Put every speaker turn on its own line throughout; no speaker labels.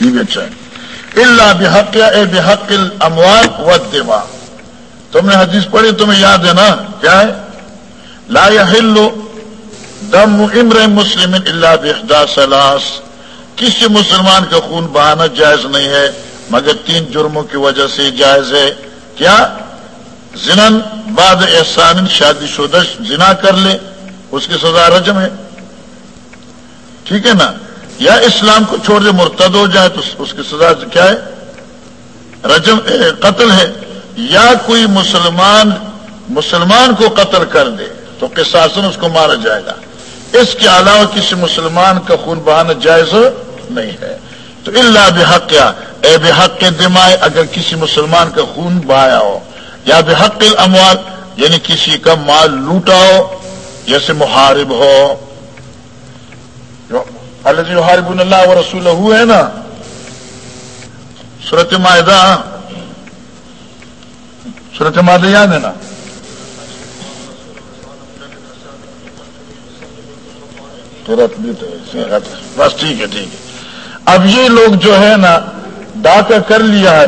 یہ بھی اچھا ہے۔ اللہ بحق اے بحق الاموال و دما تم نے حدیث پڑھی، تمہیں یاد ہے نا؟ کیا ہے؟ لا يحل دم امر مسلم اللہ بحدا سلاس۔ کسی مسلمان کا خون بہانا جائز نہیں ہے، مگر تین جرموں کی وجہ سے جائز ہے۔ کیا؟ زنن بعد احسان، شادی شدہ زنا کر لے، اس کی سزا رجم ہے۔ ٹھیک ہے نا؟ یا اسلام کو چھوڑ دے، مرتد ہو جائے تو اس کی سزا کیا ہے؟ رجم قتل ہے۔ یا کوئی مسلمان مسلمان کو قتل کر دے تو قصاصن اس کو مارا جائے گا۔ اس کے علاوہ کسی مسلمان کا خون بہانا جائز نہیں ہے۔ تو اللہ بحق یا اے، بحق دمائے اگر کسی مسلمان کا خون بہایا ہو۔ یا بحق الاموال یعنی کسی کا مال لوٹا ہو، جیسے محارب ہو۔ اللہ حارب اللہ و رسول ہے نا صورت معاہدہ صورت معاہدہ یاد ہے. نا بس ٹھیک ہے ٹھیک ہے. اب یہ لوگ جو ہے نا، ڈاکہ کر لیا ہے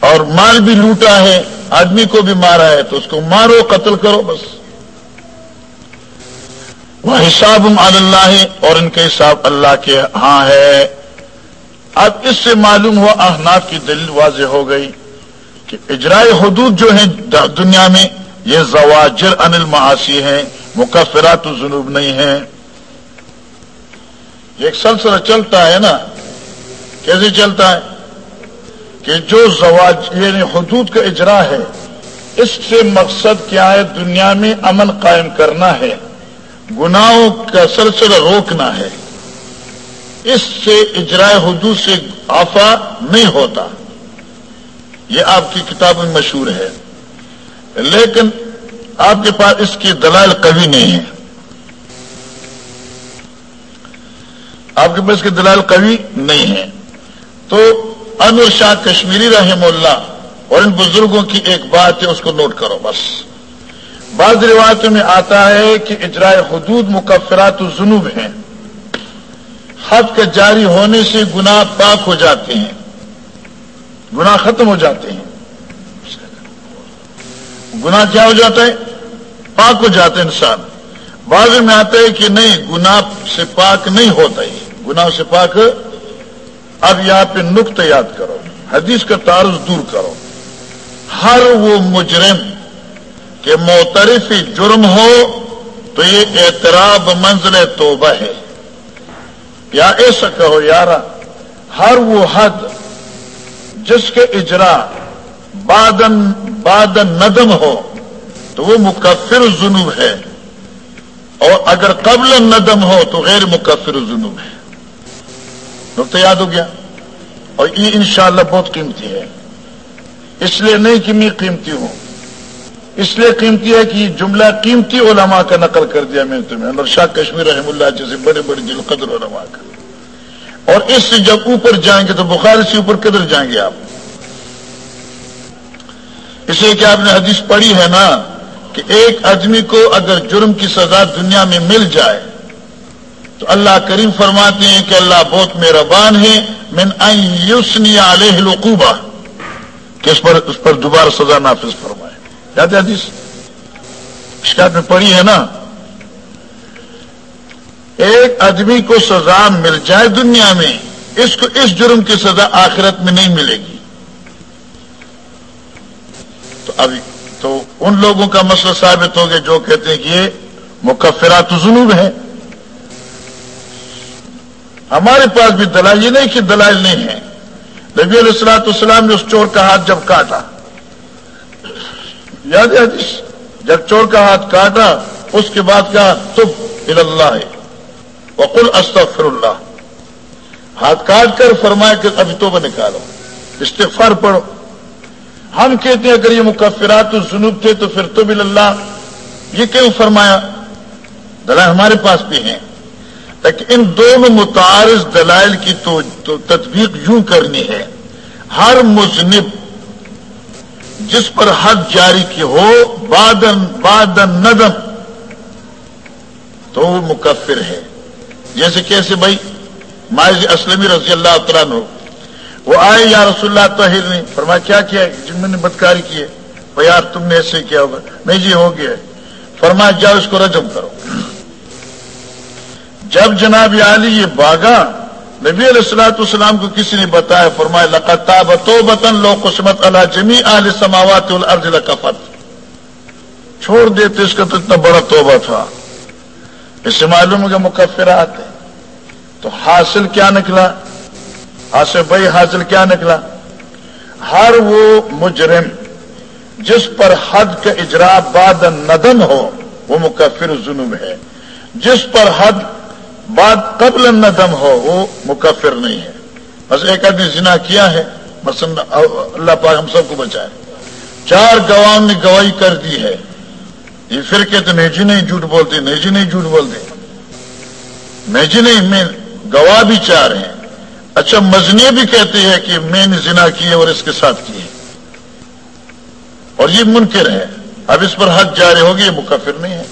اور مال بھی لوٹا ہے، آدمی کو بھی مارا ہے، تو اس کو مارو، قتل کرو، بس. وہ حساب اللہ ہے اور ان کا حساب اللہ کے ہاں ہے۔ اب اس سے معلوم ہوا احناف کی دلیل واضح ہو گئی کہ اجرائے حدود جو ہیں دنیا میں یہ زواجر انل معاشی ہیں، مکفرات جنوب نہیں ہیں۔ ایک سلسلہ چلتا ہے نا، کیسے چلتا ہے؟ کہ جو زواج یعنی حدود کا اجرا ہے، اس سے مقصد کیا ہے؟ دنیا میں امن قائم کرنا ہے۔ گناہوں کا سلسلہ روکنا ہے۔ اس سے اجرائے حدود سے آفا نہیں ہوتا۔ یہ آپ کی کتاب میں مشہور ہے۔ لیکن آپ کے پاس اس کی دلائل کبھی نہیں ہے آپ کے پاس اس کی دلائل کبھی نہیں ہے تو انور شاہ کشمیری رحم اللہ اور ان بزرگوں کی ایک بات ہے، اس کو نوٹ کرو بس۔ بعض روایتوں میں آتا ہے کہ اجرائے حدود مکفرات جنوب ہیں۔ حد کا جاری ہونے سے گناہ پاک ہو جاتے ہیں۔ گناہ ختم ہو جاتے ہیں۔ گناہ کیا ہو جاتا ہے؟ پاک ہو جاتے ہیں انسان۔ بعض میں آتا ہے کہ نہیں، گناہ سے پاک نہیں ہوتا ہی گناہ سے پاک اب یہاں پہ نقطہ یاد کرو۔ حدیث کا تعارض دور کرو۔ ہر وہ مجرم کے موترف جرم ہو تو یہ اعتراف منزل توبہ ہے۔ یا ایسا کہو یارا، ہر وہ حد جس کے اجرا بادن بادن ندم ہو تو وہ مکفر جنوب ہے۔ اور اگر قبل ندم ہو تو غیر مکفر جنوب ہے۔ نقطہ یاد ہو گیا؟ اور یہ انشاءاللہ بہت قیمتی ہے۔ اس لیے نہیں کہ میں قیمتی ہوں۔ اس لیے قیمتی ہے کہ یہ جملہ قیمتی علماء کا نقل کر دیا میں نے تمہیں۔ انور شاہ کشمیر رحم اللہ جیسے بڑے بڑے جل قدر علماء کا۔ اور اس سے جب اوپر جائیں گے تو بخار سے اوپر کدھر جائیں گے آپ؟ اس لیے کہ آپ نے حدیث پڑھی ہے نا کہ ایک آدمی کو اگر جرم کی سزا دنیا میں مل جائے، تو اللہ کریم فرماتے ہیں کہ اللہ بہت مہربان ہے، من یوسنی علیہ القوبہ کہ اس پر اس پر دوبارہ سزا نافذ فرمائے۔ یاد حدیث؟ شکایت میں پڑھی ہے نا؟ ایک آدمی کو سزا مل جائے دنیا میں، اس کو اس جرم کی سزا آخرت میں نہیں ملے گی۔ تو ابھی تو ان لوگوں کا مسئلہ ثابت ہو گیا جو کہتے ہیں کہ یہ مکفرات جنوب ہے ہمارے پاس بھی دلائل، یہ نہیں کہ دلائل نہیں ہے نبی علیہ السلاۃ السلام نے اس چور کا ہاتھ جب کاٹا۔ یاد ہے جب چور کا ہاتھ کاٹا، اس کے بعد کہا، تب اللہ۔ ہے وقل استغفر اللہ ہاتھ کاٹ کر فرمایا کہ ابھی تو نکالو، استغفار پڑھو۔ ہم کہتے ہیں، اگر یہ مکفرات الجنوب تھے تو پھر تو اللہ۔ یہ کیوں فرمایا؟ دلائل ہمارے پاس بھی ہیں۔ لیکن ان دونوں متعارض دلائل کی تو تطبیق یوں کرنی ہے۔ ہر مذنب جس پر حد جاری کی ہو، بادن بادن، ندم، تو وہ مکفر ہے۔ جیسے کیسے بھائی؟ مائز اسلم رضی اللہ تعالیٰ نے وہ آئے، یا رسول اللہ، طاہر نے فرمایا، کیا کیا جن میں نے بدکاری کی ہے۔ وہ یار، تم نے ایسے کیا ہوگا؟ نہیں جی ہو گیا فرمایا، جاؤ اس کو رجم کرو۔ جب جناب علی یہ باغا نبی علیہ السلاۃ السلام کو کسی نے بتایا، فرمایا لقتا بتو بتن لو قسمت اللہ جمی عال سماوات الارض لکفت چھوڑ دیتے اس کا تو اتنا بڑا توبہ تھا۔ اس سے معلوم ہو گیا مکفرات تو حاصل کیا نکلا؟ حاصل بھائی، حاصل کیا نکلا؟ ہر وہ مجرم جس پر حد کا اجرا بعد ندم ہو، وہ مکفر ظلم ہے۔ جس پر حد بعد قبل ندم ہو، وہ مکفر نہیں ہے۔ بس ایک آدمی زنا کیا ہے مثلا اللہ پاک ہم سب کو بچائے۔ چار گواہوں نے گواہی کر دی ہے۔ یہ پھر کہتے نہیں جی نہیں جھوٹ بولتے نہیں جی نہیں جھوٹ بولتے۔ نہیں جی نہیں، میں گواہ بھی چار ہیں۔ اچھا مزنی بھی کہتے ہیں کہ میں نے زنا کی ہے اور اس کے ساتھ کی ہے۔ اور یہ منکر ہے۔ اب اس پر حد جاری ہوگی، یہ مکفر نہیں ہے۔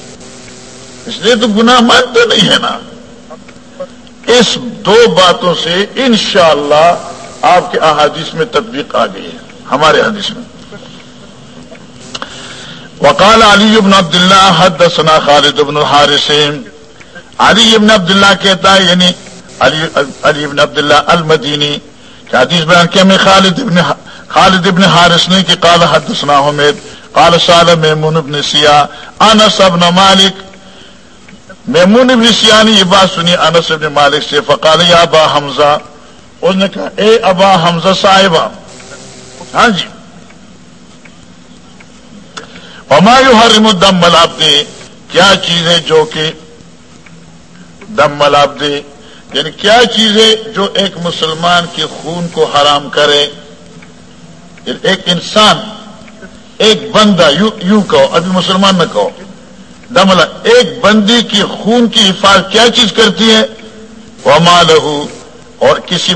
اس لیے تو گناہ مانتے نہیں ہے نا۔ اس دو باتوں سے انشاءاللہ آپ کے احادیث میں تدبیق آ گئی ہے، ہمارے حدیث میں۔ وقال علی ابن عبداللہ حدسنا خالد ابن الحارث۔ علی ابن عبداللہ کہتا ہے یعنی علی ابن عبداللہ المدینی، کہ حدیث بیان کیا، میں خالد ابن خالد ابن حارث نے کہ قال حدثنا حمید، قال سال میمون ابن سیا انس ابن مالک میمون ابن سیا نے یہ بات سنی انس ابن مالک سے فقال یا ابا حمزہ، اس نے کہا، اے ابا حمزہ صاحبہ۔ ہاں جی۔ ہمایو حرم دم ملاب دے کیا چیز ہے جو کہ دم ملاب دے یعنی کیا چیز ہے جو ایک مسلمان کے خون کو حرام کرے؟ یعنی ایک انسان، ایک بندہ یو یو کہو، ابھی مسلمان نہ کہو۔ دملا مطلب ایک بندی کی خون کی حفاظت کیا چیز کرتی ہے؟ وہ مال اور کسی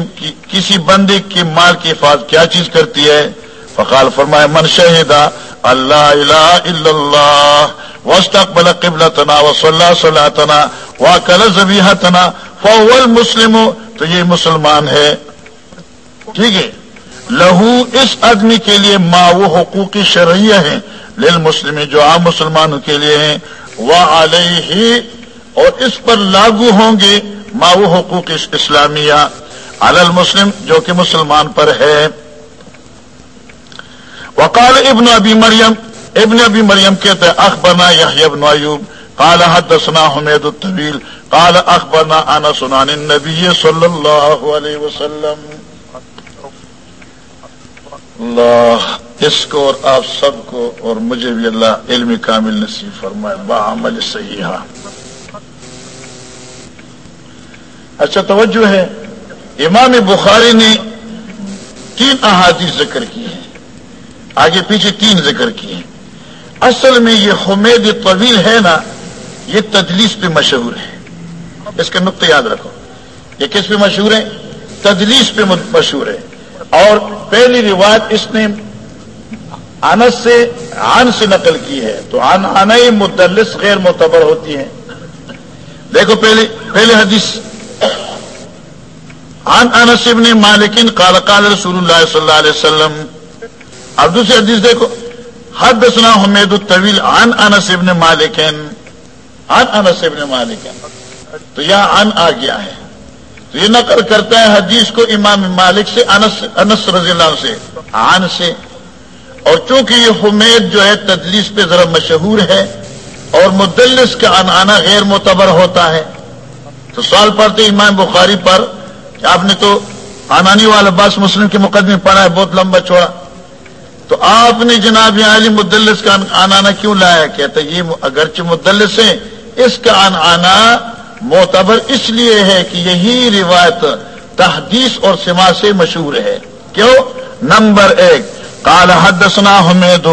کسی بندے کے مال کی حفاظت کیا چیز کرتی ہے؟ فقال فرمائے، من شہدا اللہ الہ الا اللہ وسطل قبل تنا و صلاح صلاح تنا و کل مسلم تو یہ مسلمان ہے۔ ٹھیک ہے؟ لہو، اس آدمی کے لیے ماں وہ حقوقی شرعیہ ہیں لل مسلم جو عام مسلمانوں کے لیے ہیں۔ وہ علیہ اور اس پر لاگو ہوں گے ماں وہ حقوق اسلامیہ المسلم، جو کہ مسلمان پر ہے۔ وقال ابن ابی مریم، ابن ابی مریم کہتے اخبرنا ابن ایوب، قال حدثنا حمید الطویل، قال اخبرنا انا سنان النبی صلی اللہ علیہ وسلم۔ اللہ اس کو اور آپ سب کو اور مجھے بھی اللہ علم کامل نصیب فرمائے، با عمل صحیح اچھا توجہ ہے۔ امام بخاری نے تین احادیث ذکر کی ہیں۔ آگے پیچھے تین ذکر کی ہیں۔ اصل میں یہ حمید طویل ہے نا، یہ تدلیس پہ مشہور ہے۔ اس کا نقطہ یاد رکھو۔ یہ کس پہ مشہور ہے؟ تدلیس پہ مشہور ہے۔ اور پہلی روایت اس نے انس سے آن سے نقل کی ہے تو آن آنا ہی مدلس غیر معتبر ہوتی ہے دیکھو پہلے پہلے حدیث۔ آن انس ابن مالکن قال قال رسول اللہ صلی اللہ علیہ وسلم۔ اب دوسری حدیث دیکھو۔ حد دسنا حمید الطویل آن انس ابن مالکن۔ آن انس ابن مالکن۔ تو یہاں ان آ گیا ہے۔ یہ نقل کرتا ہے حدیث کو امام مالک سے، انس انس رضی اللہ سے آن سے۔ اور چونکہ یہ حمید جو ہے، تدلیس پہ ذرا مشہور ہے اور مدلس کا آنا غیر معتبر ہوتا ہے۔ تو سوال پڑھتے امام بخاری پر کہ آپ نے تو آنانی والا باس مسلم کے مقدمے پڑھا ہے، بہت لمبا چھوڑا۔ تو آپ نے جناب علی مدلس کا آنانا کیوں لایا؟ کہتا یہ اگرچہ مدلس ہے اس کا آنا معتبر اس لیے ہے کہ یہی روایت تحدیث اور سما سے مشہور ہے۔ کیوں؟ نمبر ایک کال حدسنا حمید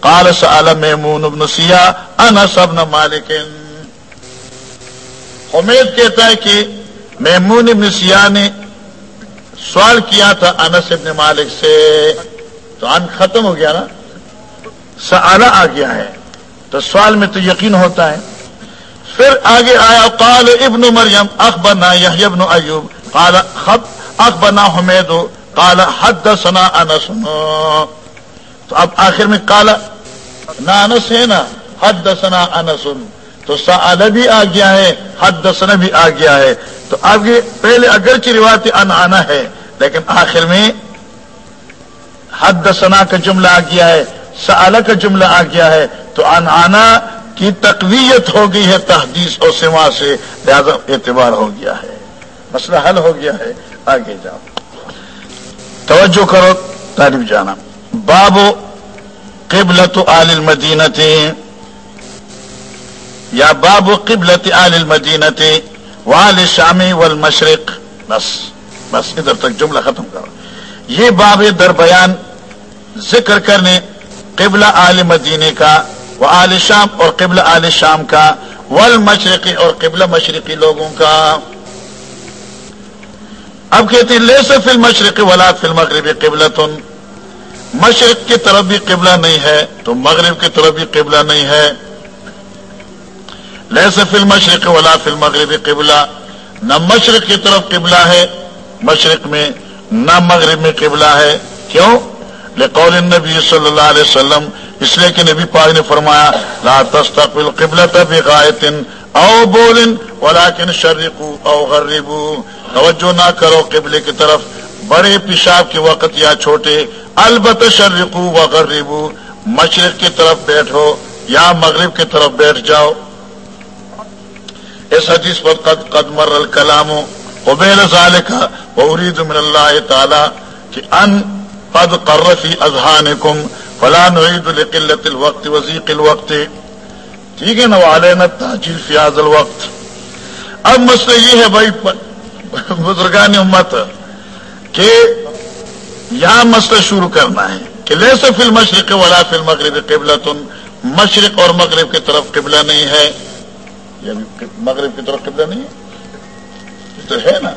کال سال میمون ابن سیا انس ابن مالک۔ حمید کہتا ہے کہ میمون ابن سیا نے سوال کیا تھا انس ابن مالک سے۔ تو ان ختم ہو گیا نا؟ سالہ آ گیا ہے۔ تو سوال میں تو یقین ہوتا ہے۔ پھر آگے آیا، قال ابن مریم، اخبرنا ابن ایوب۔ کالا خط اک بنا حمید کالا حد انس۔ تو اب آخر میں کالا نہ انس ہے نا؟ حد دسنا انسن تو سال بھی آ گیا ہے حد دسنا بھی آ گیا ہے۔ تو اب یہ پہلے اگرچہ روایت انانا ہے، لیکن آخر میں حد دسنا کا جملہ آ گیا ہے سال کا جملہ آ گیا ہے۔ تو انانا کی تقویت ہو گئی ہے، تحدیث اور سما سے لہذا اعتبار ہو گیا ہے۔ مسئلہ حل ہو گیا ہے۔ آگے جاؤ۔ توجہ کرو تعریف جانا بابو قبلت آل المدینت یا باب قبلت آل المدینت وال شامی والمشرق۔ بس بس، ادھر تک جملہ ختم کرو۔ یہ باب در بیان ذکر کرنے قبل آل مدینے کا وہ آل شام اور قبل آل شام کا ول مشرقی اور قبل مشرقی لوگوں کا۔ اب کہتے ہیں لے سے فل مشرقی ولا فل مغربی قبل مشرق کی طرف بھی قبلہ نہیں ہے، تو مغرب کی طرف بھی قبلہ نہیں ہے۔ لے سے فل مشرق ولا فل مغربی قبلہ۔ نہ مشرق کی طرف قبلہ ہے مشرق میں، نہ مغرب میں قبلہ ہے۔ کیوں؟ لقول النبی صلی اللہ علیہ وسلم اس لیے کہ نبی پاک نے فرمایا، لا تستقبل قبلت بغایت او بولن ولكن شرقو او غربو۔ توجہ نہ کرو قبلے کی طرف۔ بڑے پیشاب کے وقت یا چھوٹے البت شرقو و غربو۔ مشرق کی طرف بیٹھو یا مغرب کی طرف بیٹھ جاؤ۔ اس حدیث پر قد قد مر الکلام قبیل ذالک و ارید من اللہ تعالی کہ ان قد قرفی اذہانکم۔ فلا نعید لقلت الوقت وزیق الوقت. ٹھیک ہے نا علینا تاجیل فیاض الوقت. اب مسئلہ یہ ہے بھائی، بزرگان امت، کہ یہاں مسئلہ شروع کرنا ہے کہ لے سے فل مشرق ولا فل مغرب قبلہ تن مشرق اور مغرب کی طرف قبلہ نہیں ہے. یعنی مغرب کی طرف قبلہ نہیں ہے؟ تو ہے نا.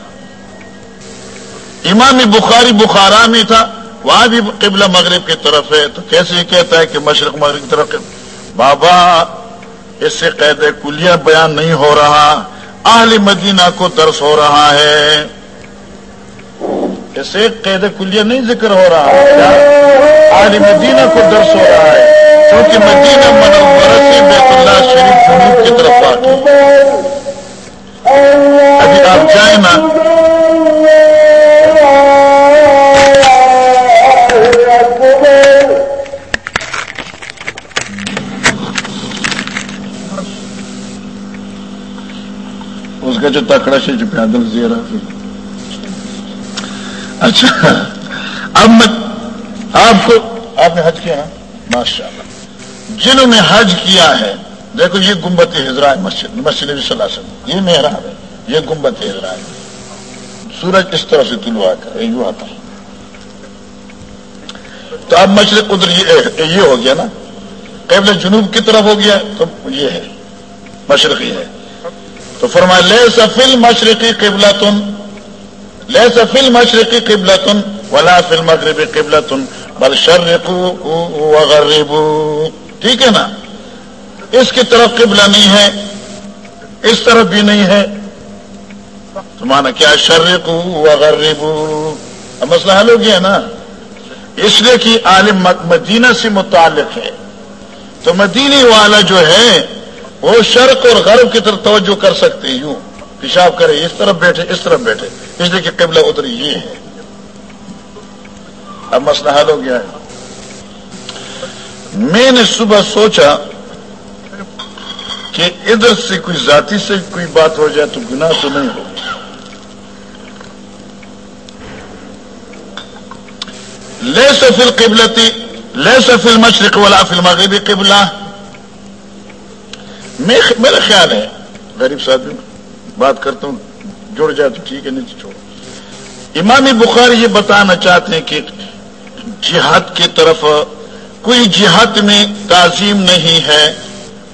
امام بخاری بخارا میں تھا وہاں بھی قبلہ مغرب کی طرف ہے، تو کیسے یہ کہتا ہے کہ مشرق مغرب کی طرف بابا، اس سے قید کلیہ بیان نہیں ہو رہا، اہل مدینہ کو درس ہو رہا ہے۔ اس سے قید کلیہ نہیں ذکر ہو رہا۔ اہل مدینہ کو درس ہو رہا ہے۔ کیونکہ مدینہ منورہ سے اس کا جو تکڑا سے پیدل زیرا اچھا اب میں آپ کو، آپ نے حج کیا نا ماشاء اللہ جنہوں نے حج کیا ہے، دیکھو یہ گمبت ہجرا ہے مسجد مسجد نبی صلی اللہ علیہ وسلم، یہ محراب ہے۔ یہ گمبت ہجرا ہے۔ سورج اس طرح سے طلوع کر، یوں آتا ہے۔ تو اب مشرق ادھر یہ ہو گیا نا۔ قبل جنوب کی طرف ہو گیا، تو یہ ہے۔ مشرقی ہے۔ تو فرمایا لے سفل مشرقی قبلہ تن لے سفل مشرقی قبلہ تن ولا فل مغربی قبلہ تن بل شرقو ٹھیک ہے نا؟ اس کی طرف قبلہ نہیں ہے، اس طرف بھی نہیں ہے۔ تو مانا کیا شرقو وغربو اب مسئلہ حل ہو گیا نا۔ اس لیے کہ عالم مدینہ سے متعلق ہے۔ تو مدینی والا جو ہے وہ شرق اور غرب کی طرف توجہ کر سکتے یوں پیشاب کرے، اس طرف بیٹھے، اس طرف بیٹھے۔ اس لیے کہ قبلہ ادھر یہ ہے۔ اب مسئلہ حل ہو گیا ہے۔ میں نے صبح سوچا کہ ادھر سے کوئی ذاتی سے کوئی بات ہو جائے تو گناہ تو نہیں ہو۔ لے سفل قبلتی لے سفل مشرق والا فل مغربی قبلہ۔ میرا خیال ہے، غریب صاحب، بات کرتا ہوں، جڑ جائے تو ٹھیک ہے نہیں تو چھوڑو۔ امام بخاری یہ بتانا چاہتے ہیں کہ جہاد کی طرف کوئی جہاد میں تعظیم نہیں ہے،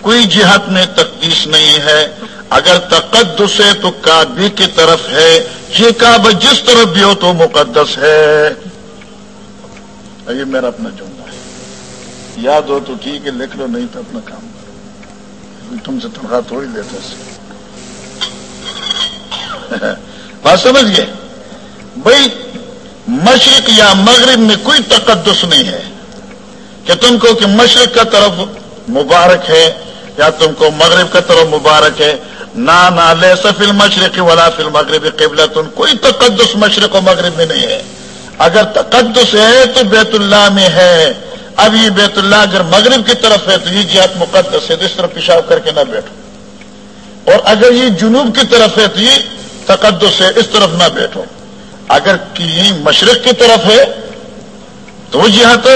کوئی جہاد میں تقدیس نہیں ہے۔ اگر تقدس ہے تو کابی کی طرف ہے، یہ کعبہ جس طرف بھی ہو تو مقدس ہے۔ یہ میرا اپنا جملہ ہے۔ یاد ہو تو ٹھیک ہے، لکھ لو، نہیں تو اپنا کام۔ کرو تم سے تنخواہ تھوڑی دیتا بات سمجھ گئے بھائی مشرق یا مغرب میں کوئی تقدس نہیں ہے کہ تم کو کہ مشرق کا طرف مبارک ہے یا تم کو مغرب کا طرف مبارک ہے نہ لے سفل مشرق ولا فل مغرب قبل تم کوئی تقدس مشرق و مغرب میں نہیں ہے اگر تقدس ہے تو بیت اللہ میں ہے اب یہ بیت اللہ اگر مغرب کی طرف ہے تو یہ جہت مقدس ہے تو اس طرف پیشاب کر کے نہ بیٹھو۔ اور اگر یہ جنوب کی طرف ہے تو یہ تقدس ہے، اس طرف نہ بیٹھو۔ اگر یہ مشرق کی طرف ہے تو وہ جہت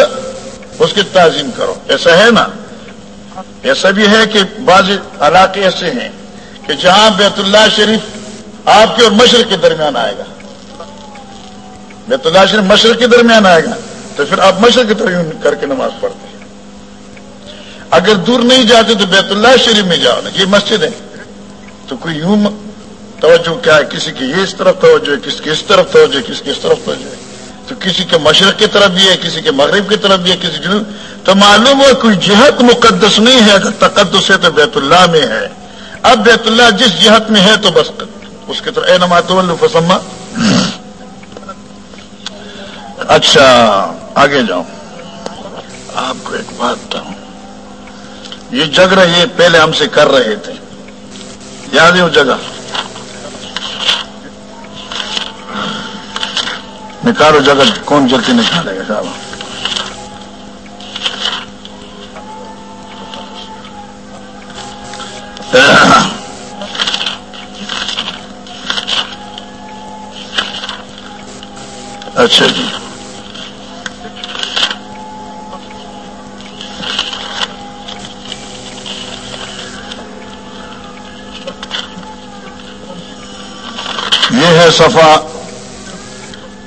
اس کی تعظیم کرو۔ ایسا ہے نا؟ ایسا بھی ہے کہ بعض علاقے ایسے ہیں کہ جہاں بیت اللہ شریف آپ کے اور مشرق کے درمیان آئے گا۔ بیت اللہ شریف مشرق کے درمیان آئے گا۔ تو پھر آپ مشرق کی طرف کر کے نماز پڑھتے ہیں۔ اگر دور نہیں جاتے تو بیت اللہ شریف میں جاؤ نا، یہ مسجد ہے۔ تو کوئی یوں توجہ کیا ہے؟ کسی کی یہ اس طرف توجہ ہے کسی کی اس طرف توجہ ہے کسی کی اس طرف توجہ ہے۔ تو کسی کے مشرق کی طرف بھی ہے، کسی کے مغرب کی طرف بھی ہے، کسی جنوب۔ تو معلوم ہو کوئی جہت مقدس نہیں ہے، اگر تقدس ہے تو بیت اللہ میں ہے۔ اب بیت اللہ جس جہت میں ہے تو بس اس کی طرح اے نمات فسما۔ اچھا۔ آگے جاؤ۔ آپ کو ایک بات بتاؤں۔ یہ جگہ یہ پہلے ہم سے کر رہے تھے۔ یاد ہے وہ جگہ؟ نکالو جگہ، کون جلدی نکالے گا؟ صاحب اچھا جی۔ صفحہ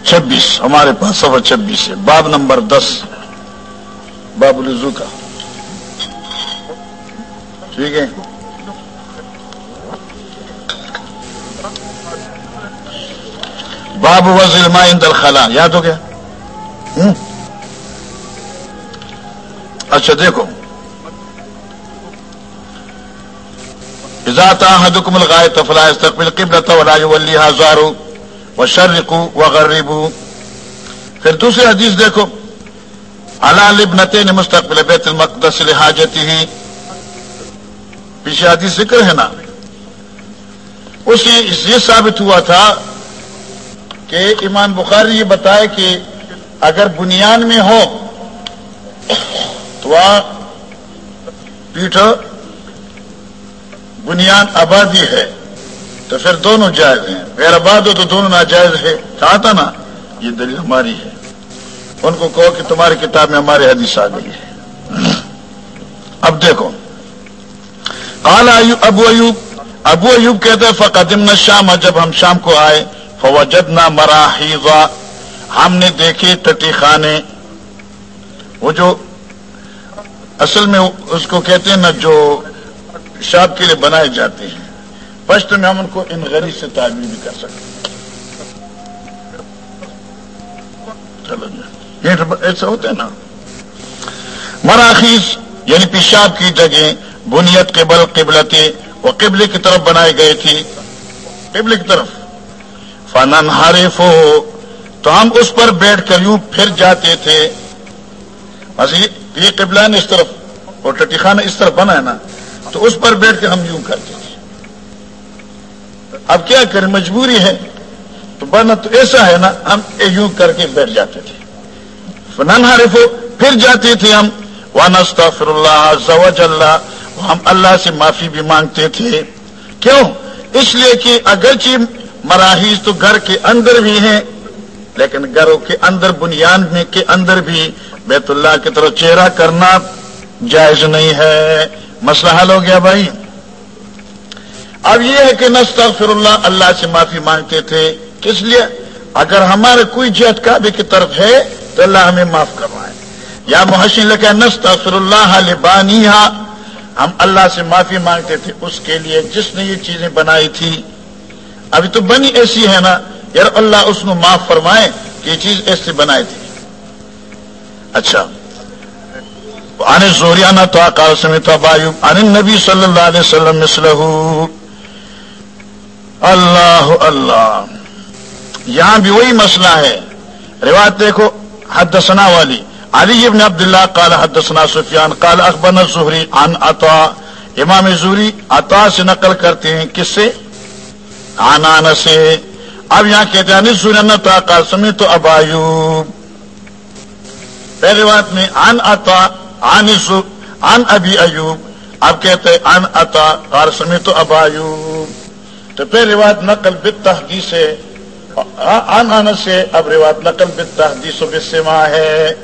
چھبیس، ہمارے پاس سفر چھبیس ہے۔ باب نمبر دس، باب الزو کا۔ ٹھیک ہے؟ باب وزل ما اندر یاد ہو گیا؟ اچھا دیکھو۔ ذات حدکم الغائے تفلا استقبل قبلت ولا يوليها زارو وہ شرکو پھر دوسری حدیث دیکھو. اللہ نے مستقبل بیت المقدس حاجت ہی پیچھے حدیث ذکر ہے نا. اس یہ ثابت ہوا تھا کہ ایمان بخاری یہ بتائے کہ اگر بنیان میں ہو تو وہاں پیٹھ بنیاد آبادی ہے، تو پھر دونوں جائز ہیں۔ غیر آباد ہو تو دونوں ناجائز ہے۔ کہا تھا نا، یہ دلیل ہماری ہے۔ ان کو کہو کہ تمہاری کتاب میں ہماری حدیث آ گئی ہے۔ اب دیکھو۔ قال ابو ایوب ابو ایوب کہتے فقدم شام جب ہم شام کو آئے فوجد نہ مرا ہم نے دیکھے ٹٹی خانے۔ وہ جو اصل میں اس کو کہتے ہیں نا، جو شاپ کے لیے بنائے جاتے ہیں۔ پشت میں ہم ان کو ان غریب سے تعبیر بھی کر سکتے چلو جی۔ ایسا ہوتا ہے نا۔ مراخیز یعنی پیشاب کی جگہ بنیت کے بل قبلتے وہ قبل کی طرف بنائی گئی تھی۔ قبل کی طرف۔ فنن حارف ہو تو ہم اس پر بیٹھ کر یوں پھر جاتے تھے۔ یہ قبلہ نے اس طرف اور ٹٹی خانہ اس طرف بنا ہے نا۔ تو اس پر بیٹھ کے ہم یوں کرتے تھے اب کیا کریں؟ مجبوری ہے۔ تو بنا تو ایسا ہے نا، ہم یوں کر کے بیٹھ جاتے تھے۔ فنان حارف پھر جاتے تھے ہم۔ ونستغفر اللہ زوج اللہ ہم اللہ سے معافی بھی مانگتے تھے۔ کیوں؟ اس لیے کہ اگرچہ مراحیز تو گھر کے اندر بھی ہیں، لیکن گھروں کے اندر، بنیاد میں کے اندر بھی بیت اللہ کی طرف چہرہ کرنا جائز نہیں ہے۔ مسئلہ حل ہو گیا بھائی۔ اب یہ ہے کہ نستغفر اللہ اللہ سے معافی مانگتے تھے۔ کس لیے؟ اگر ہمارے کوئی جہت کعبے کی طرف ہے تو اللہ ہمیں معاف کروائے۔ یا محسن لکھا نستغفر اللہ لبانی ہم اللہ سے معافی مانگتے تھے اس کے لیے جس نے یہ چیزیں بنائی تھی۔ ابھی تو بنی ایسی ہے نا، یار اللہ اس کو معاف فرمائے کہ یہ چیز ایسے بنائی تھی۔ اچھا۔ آنے زوریانہ تو آکار سمیت آنے نبی صلی اللہ علیہ وسلم مسلح اللہ اللہ. یہاں بھی وہی مسئلہ ہے. روایت دیکھو، حدثنا والی. علی ابن عبداللہ قال حد ثنا سفیان قال اخبر زہری عن عطا. امام زہری عطا سے نقل کرتے ہیں. کس سے؟ آنان سے. اب یہاں کہتے ہیں سورنتا کا سمی تو ابایوب پہلی بات میں ان اتا ان ان ابی ایوب اب کہتے ہیں ان اتا کار سمی تو ابایوب تو پہلی بات نقل بت تحدیث ہے ان ان سے، اب روایت نقل بت تحدیث و بسما ہے۔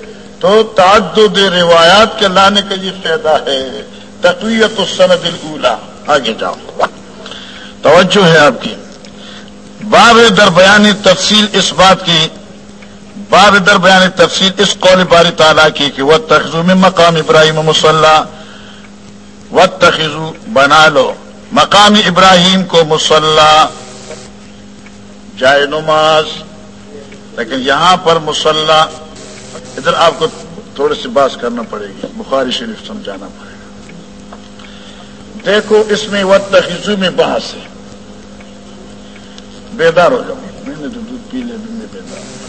تو تعدد روایات کے لانے کا یہ فائدہ ہے۔ تقویت السند الاولا آگے جاؤ۔ توجہ ہے آپ کی۔ باب در بیانی تفصیل اس بات کی۔ باب در بیانی تفصیل اس قول باری تعالیٰ کی کہ وہ تخذو میں مقام ابراہیم مسلح و تخذو بنا لو مقام ابراہیم کو مسلح جائے نماز، لیکن یہاں پر مسلح ادھر آپ کو تھوڑی سی بات کرنا پڑے گی، بخاری شریف سمجھانا پڑے گا۔ دیکھو اس میں وہ تخذو میں بحث ہے۔ بیدار ہو جاؤں میں نے تو دودھ پی لے میں بیدار۔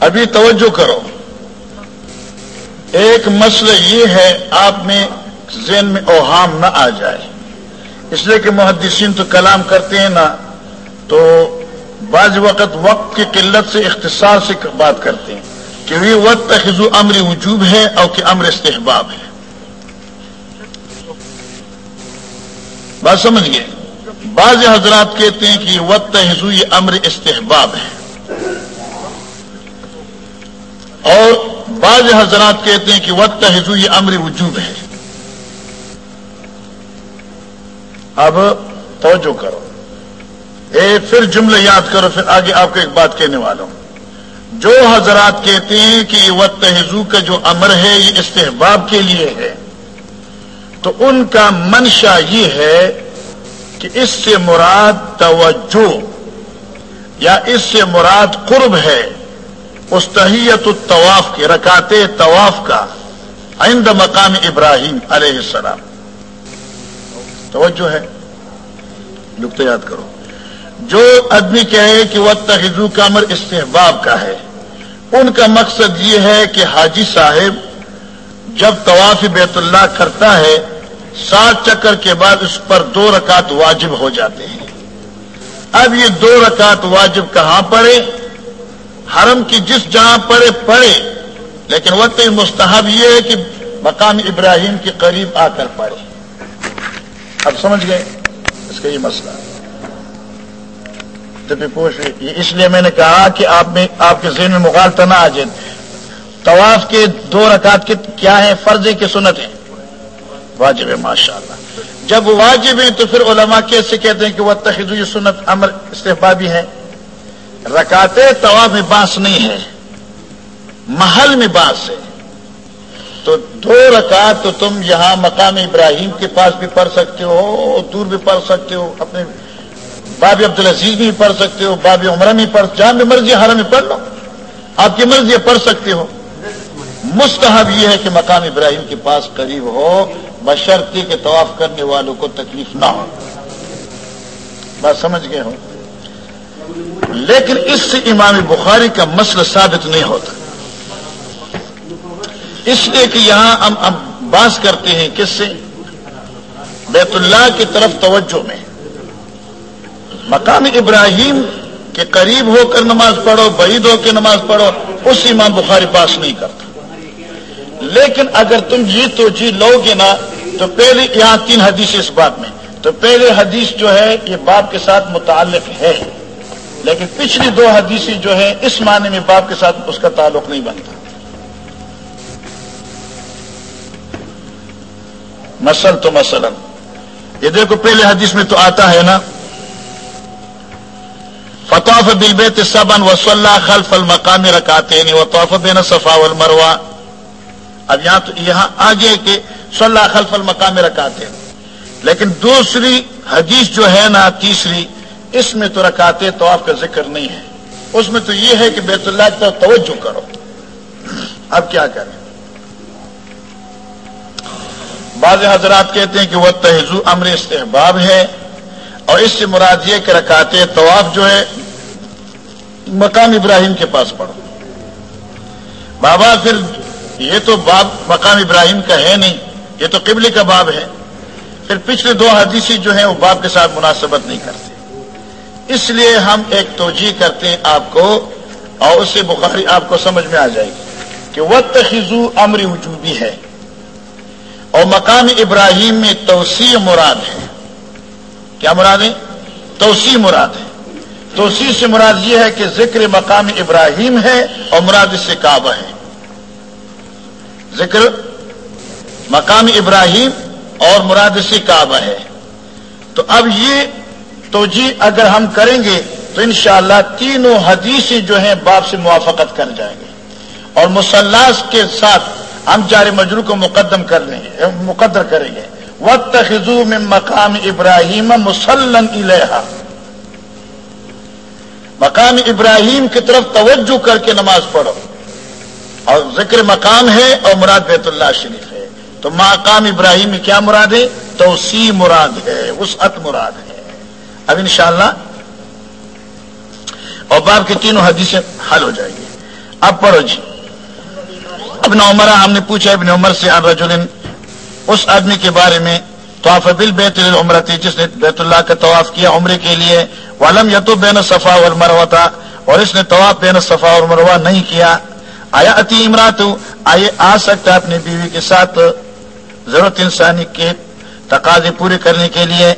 ابھی توجہ کرو۔ ایک مسئلہ یہ ہے، آپ میں ذہن میں اوہام نہ آ جائے۔ اس لیے کہ محدثین تو کلام کرتے ہیں نا، تو بعض وقت وقت کی قلت سے، اختصار سے بات کرتے ہیں کہ یہ وقت تخذو امر وجوب ہے اور کہ امر استحباب ہے۔ بات سمجھ گئے؟ بعض حضرات کہتے ہیں کہ وقت حضو یہ امر استحباب ہے۔ اور بعض حضرات کہتے ہیں کہ وقت حضو یہ امر وجوب ہے۔ اب توجہ کرو۔ اے پھر جملے یاد کرو، پھر آگے آپ کو ایک بات کہنے والا ہوں۔ جو حضرات کہتے ہیں کہ یہ وقت حضو کا جو امر ہے، یہ استحباب کے لیے ہے، تو ان کا منشا یہ ہے کہ اس سے مراد توجہ یا اس سے مراد قرب ہے۔ استحیت الطواف کے رکاتے طواف کا، عند مقام ابراہیم علیہ السلام۔ توجہ ہے؟ لکھتے یاد کرو۔ جو آدمی کہے کہ وہ تحزو کا امر استحباب کا ہے، ان کا مقصد یہ ہے کہ حاجی صاحب جب طواف بیت اللہ کرتا ہے، سات چکر کے بعد اس پر دو رکعت واجب ہو جاتے ہیں۔ اب یہ دو رکعت واجب کہاں پڑے؟ حرم کی جس جہاں پڑے پڑے لیکن وقت مستحب یہ ہے کہ مقام ابراہیم کے قریب آ کر پڑے اب سمجھ گئے؟ اس کا یہ مسئلہ۔ پوچھ اس لیے میں نے کہا کہ آپ میں، آپ کے ذہن میں مغالطہ نہ آ جائے طواف کے دو رکعت کے کیا ہیں؟ فرض کی سنت ہیں؟ واجب ہے ماشاء اللہ جب واجب ہیں تو پھر علماء کیسے کہتے ہیں کہ وہ تخذ سنت امر استحبابی ہے رکاتے طواف میں بانس نہیں ہے، محل میں بانس ہے۔ تو دو رکعت تو تم یہاں مقام ابراہیم کے پاس بھی پڑھ سکتے ہو، دور بھی پڑھ سکتے ہو، اپنے باب عبدالعزیز بھی پڑھ سکتے ہو، باب عمرہ میں پڑھ، جہاں بھی مرضی حرم میں پڑھ لو۔ آپ کی مرضی پڑھ سکتے ہو۔ مستحب یہ ہے کہ مقام ابراہیم کے پاس قریب ہو، بشرطی کے طواف کرنے والوں کو تکلیف نہ ہو۔ بات سمجھ گئے ہو لیکن اس سے امام بخاری کا مسئلہ ثابت نہیں ہوتا۔ اس لیے کہ یہاں ہم اب باس کرتے ہیں کس سے؟ بیت اللہ کی طرف توجہ میں۔ مقام ابراہیم کے قریب ہو کر نماز پڑھو، بعید ہو کے نماز پڑھو، اس امام بخاری پاس نہیں کرتا۔ لیکن اگر تم جی تو جی لو گے نا، تو پہلے یہاں تین حدیث اس بات میں۔ تو پہلے حدیث جو ہے، یہ باپ کے ساتھ متعلق ہے۔ لیکن پچھلی دو حدیثیں جو ہے اس معنی میں باپ کے ساتھ اس کا تعلق نہیں بنتا۔ مسل تو مثلا۔ یہ دیکھو پہلے حدیث میں تو آتا ہے نا۔ فتوف بل بیت صبن وص خلف المقام رکاتے نہیں وطوف بین صفا المروا اب یہاں تو یہاں آگے کہ صلاح خلف المقام رکاتے لیکن دوسری حدیث جو ہے نا، تیسری اس میں تو رکاتے تو آپ کا ذکر نہیں ہے۔ اس میں تو یہ ہے کہ بیت اللہ کی طرف توجہ کرو۔ اب کیا کریں؟ بعض حضرات کہتے ہیں کہ وہ تہذو امر استحباب ہے۔ اور اس سے مراد یہ کہ رکاتے طواف جو ہے، مقام ابراہیم کے پاس پڑھو۔ بابا، پھر یہ تو باب مقام ابراہیم کا ہے نہیں، یہ تو قبل کا باب ہے۔ پھر پچھلے دو حدیثی جو ہیں، وہ باب کے ساتھ مناسبت نہیں کرتے۔ اس لیے ہم ایک توجہ کرتے ہیں آپ کو اور اس سے بخاری آپ کو سمجھ میں آ جائے گی کہ وہ تخیزو امر وجوبی ہے اور مقام ابراہیم میں توسیع مراد ہے۔ کیا مراد ہے؟ توسیع مراد ہے۔ توسیع سے مراد یہ ہے کہ ذکر مقام ابراہیم ہے اور مراد اس سے کعبہ ہے۔ ذکر مقام ابراہیم اور مراد سے کعبہ ہے۔ تو اب یہ توجہ جی اگر ہم کریں گے تو انشاءاللہ تینوں حدیثیں جو ہیں باپ سے موافقت کر جائیں گے۔ اور مسلح کے ساتھ ہم جار مجرو کو مقدم کر لیں گے، مقدر کریں گے۔ وقت خزو میں مقام ابراہیم مسلم الحا مقام ابراہیم کی طرف توجہ کر کے نماز پڑھو۔ اور ذکر مقام ہے اور مراد بیت اللہ شریف ہے۔ تو مقام ابراہیم میں کیا مراد ہے؟ تو سی مراد ہے اس مراد ہے۔ اب انشاءاللہ اور باپ کی تینوں حدیثیں حل ہو جائے گی۔ اب پڑھو جی۔ ابن عمر، ہم نے پوچھا ابن عمر سے رجل اس آدمی کے بارے میں، طواف بل بیت العمر تھی جس نے بیت اللہ کا طواف کیا عمرے کے لیے والم یتو بین صفا اور مروا تھا اور اس نے طواف بین صفا اور مروا نہیں کیا۔ آیا اتی امرات آئے، آ سکتا اپنی بیوی کے ساتھ ضرورت انسانی کے تقاضے پورے کرنے کے لیے۔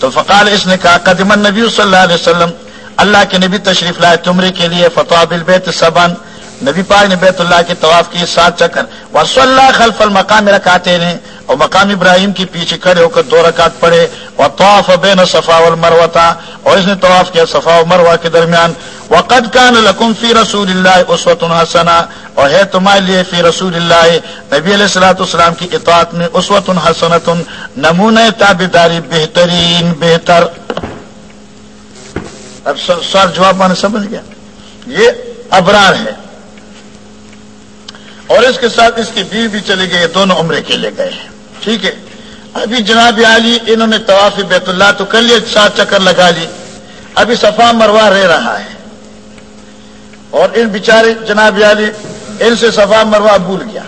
تو فقال اس نے کہا، قدم نبی صلی اللہ علیہ وسلم، اللہ کے نبی تشریف لائے تمرے کے لیے فتح بالبیت سبن نبی پاک نے بیت اللہ کے طواف کی، سات چکر وصلی اللہ خلف المقام رکھاتے ہیں اور مقام ابراہیم کے پیچھے کھڑے ہو کر دو رکعت پڑے اور بین صفا المروا اور اس نے طواف کیا صفا و مروا کے درمیان وقد کان لکم فی رسول اللہ اسوت الحسنا اور ہے تمہارے لیے فی رسول اللہ نبی علیہ السلاۃ السلام کی اطاعت میں اسوت الحسنت نمون تاب داری بہترین، بہتر۔ اب سر جواب میں نے سمجھ گیا۔ یہ ابرار ہے۔ اور اس کے ساتھ اس کی بیوی بھی چلی گئی، دونوں عمرے کے لیے گئے ٹھیک ہے۔ ابھی جناب علی، انہوں نے طواف بیت اللہ تو کر لیے سات چکر لگا لی۔ ابھی صفا مروا رہ رہا ہے۔ اور ان بیچارے جناب علی، ان سے صفا مروا بھول گیا۔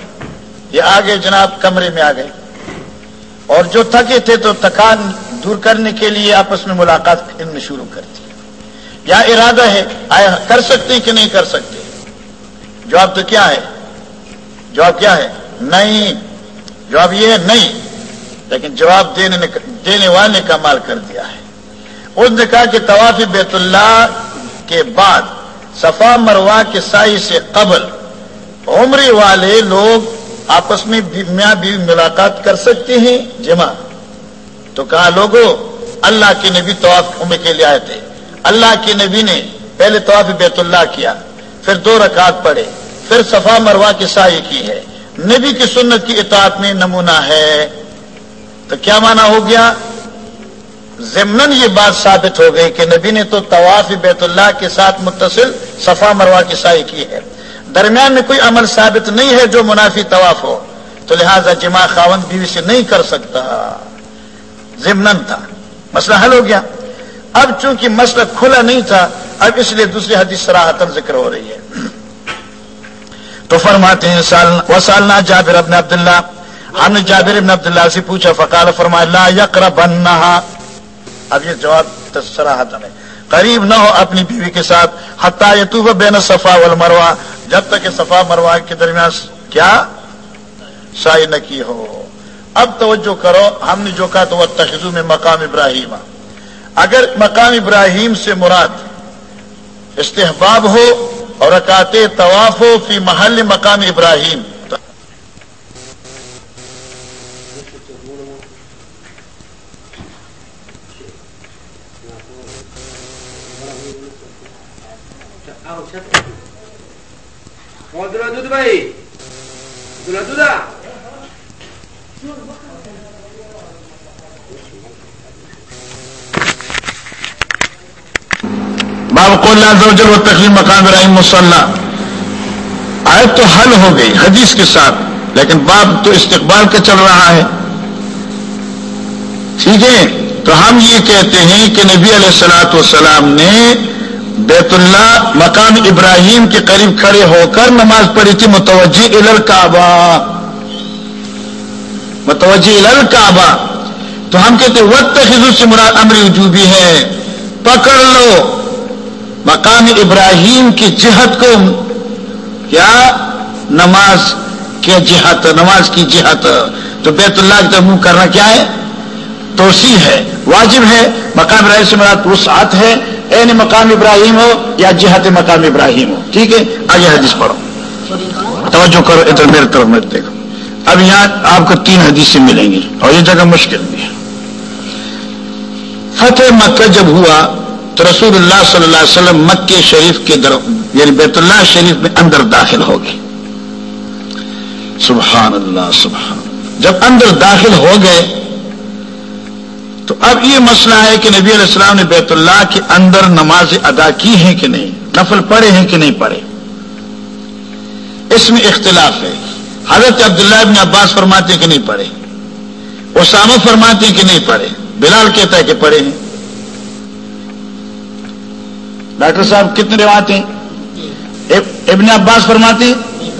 یہ آگے جناب کمرے میں آ گئے۔ اور جو تھکے تھے تو تھکان دور کرنے کے لیے آپس میں ملاقات ان نے شروع کر دی۔ یا ارادہ ہے، آیا کر سکتے کہ نہیں کر سکتے؟ جواب تو کیا ہے؟ جواب کیا ہے؟ نہیں۔ جواب یہ ہے، نہیں۔ لیکن جواب دینے دینے والے کا مال کر دیا ہے۔ اس نے کہا کہ طواف بیت اللہ کے بعد صفا مروا کے سائی سے قبل عمری والے لوگ آپس میں میاں بھی ملاقات کر سکتے ہیں۔ جمع تو کہا لوگوں اللہ کے نبی طواف عمر کے لیے آئے تھے۔ اللہ کے نبی نے پہلے طواف بیت اللہ کیا، پھر دو رکعت پڑے پھر صفا مروا کی سائی کی ہے۔ نبی کی سنت کی اطاعت میں نمونہ ہے۔ تو کیا مانا ہو گیا؟ ضمن یہ بات ثابت ہو گئی کہ نبی نے تو طواف بیت اللہ کے ساتھ متصل صفا مروا کی سائی کی ہے۔ درمیان میں کوئی عمل ثابت نہیں ہے جو منافی طواف ہو۔ تو لہذا جمع خاون بیوی سے نہیں کر سکتا۔ ضمن تھا۔ مسئلہ حل ہو گیا۔ اب چونکہ مسئلہ کھلا نہیں تھا، اب اس لیے دوسری حدیث سراہتن ذکر ہو رہی ہے۔ تو فرماتے ہیں وہ سالنا جابر ابن عبداللہ۔ ہم نے جابر ابن عبداللہ سے پوچھا، فقال فرمایا، لا یقر بننا اب یہ جواب سراہتن ہے۔ قریب نہ ہو اپنی بیوی کے ساتھ، حتیٰ یتوب بین صفا والمروا جب تک کہ صفا مروا کے درمیان کیا؟ سائی نہ کی ہو۔ اب توجہ کرو، ہم نے جو کہا تو وہ تخذو میں مقام ابراہیم۔ اگر مقام ابراہیم سے مراد استحباب ہو اور اکات طواف ہو فی محل مقام ابراہیم
بھائی
باب کو اللہ و تقلیم مقام ابراہیم مسلح آیت تو حل ہو گئی حدیث کے ساتھ لیکن باب تو استقبال کا چل رہا ہے ٹھیک ہے تو ہم یہ کہتے ہیں کہ نبی علیہ السلاۃ والسلام نے بیت اللہ، مقام ابراہیم کے قریب کھڑے ہو کر نماز پڑھی تھی، متوجہ الل کعبہ متوجہ الل کعبہ تو ہم کہتے وقت خزو سے مراد امر وجوبی ہے۔ پکڑ لو۔ مقام ابراہیم کی جہت کو۔ کیا؟ نماز کی جہت، نماز کی جہت۔ تو بیت اللہ کی منہ کرنا کیا ہے؟ توسیع ہے، واجب ہے۔ مقام ابراہیم سے مراد وسعت ہے۔ این مقام ابراہیم ہو یا جہت مقام ابراہیم ہو؟ ٹھیک ہے؟ آگے حدیث پڑھو۔ توجہ کرو، ادھر میرے طرف میں دیکھو۔ اب یہاں آپ کو تین حدیثیں ملیں گی اور یہ جگہ مشکل بھی ہے۔ فتح مکہ جب ہوا تو رسول اللہ صلی اللہ علیہ وسلم مکہ شریف کے در یعنی بیت اللہ شریف میں اندر داخل ہو گئے۔ سبحان اللہ، سبحان جب اندر داخل ہو گئے اب یہ مسئلہ ہے کہ نبی علیہ السلام نے بیت اللہ کے اندر نماز ادا کی ہیں کہ نہیں؟ نفل پڑھے ہیں کہ نہیں پڑھے؟ اس میں اختلاف ہے۔ حضرت عبداللہ ابن عباس فرماتے ہیں کہ نہیں پڑھے۔ اسامہ فرماتے ہیں کہ نہیں پڑھے۔ بلال کہتا ہے کہ پڑھے ہیں۔ ڈاکٹر صاحب، کتنے روایت ہیں؟ ابن عباس فرماتے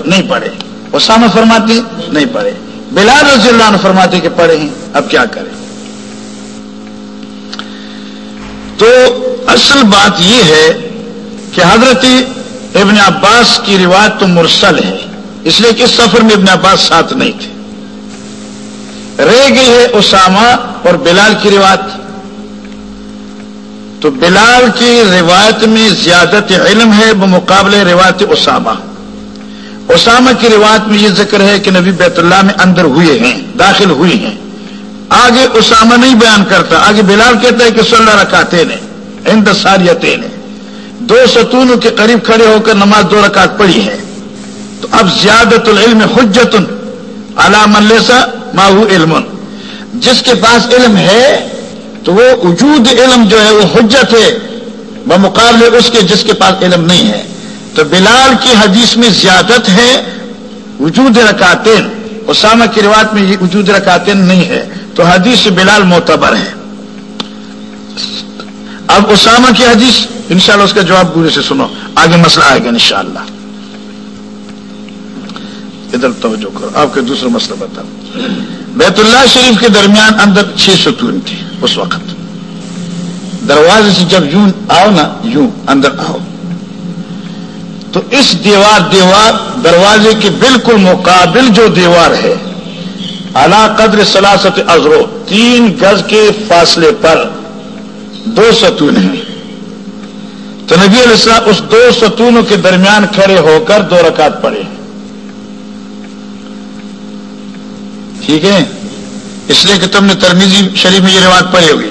نہیں پڑھے۔ اسامہ فرماتے نہیں پڑھے۔ بلال رضی اللہ عنہ فرماتے کہ پڑھے ہیں۔ اب کیا کریں؟ تو اصل بات یہ ہے کہ حضرت ابن عباس کی روایت تو مرسل ہے، اس لیے کہ سفر میں ابن عباس ساتھ نہیں تھے۔ رہ گئی ہے اسامہ اور بلال کی روایت۔ تو بلال کی روایت میں زیادت علم ہے، بمقابلے روایت اسامہ۔ اسامہ کی روایت میں یہ ذکر ہے کہ نبی بیت اللہ میں اندر ہوئے ہیں، داخل ہوئے ہیں۔ آگے اسامہ نہیں بیان کرتا، آگے بلال کہتا ہے کہ سولہ رکاتے نے ہند نے۔ دو ستونوں کے قریب کھڑے ہو کر نماز دو رکعت پڑھی ہے۔ تو اب زیادت العلم حجت علام السا ماہو علم جس کے پاس علم ہے، تو وہ وجود علم جو ہے، وہ حجت ہے۔ بمقابلے اس کے جس کے پاس علم نہیں ہے۔ تو بلال کی حدیث میں زیادت ہے وجود رکاتین اسامہ کی روایت میں یہ وجود رکاتین نہیں ہے۔ تو حدیث بلال معتبر ہے۔ اب اسامہ کی حدیث، انشاءاللہ اس کا جواب پورے سے سنو۔ آگے مسئلہ آئے گا انشاءاللہ۔ ادھر توجہ کرو۔ آپ کے دوسرا مسئلہ بتاؤ بیت اللہ شریف کے درمیان اندر چھ ستون تھے اس وقت۔ دروازے سے جب یوں آؤ نا، یوں اندر آؤ۔ تو اس دیوار دیوار دروازے کے بالکل مقابل جو دیوار ہے اعلی قدر سلاست ازرو تین گز کے فاصلے پر دو ستون ہیں۔ تو نبی علیہ السلام اس دو ستونوں کے درمیان کھڑے ہو کر دو رکعت پڑے ٹھیک ہے؟ اس لیے کہ تم نے ترمیزی شریف میں یہ روایت پڑھی ہوگی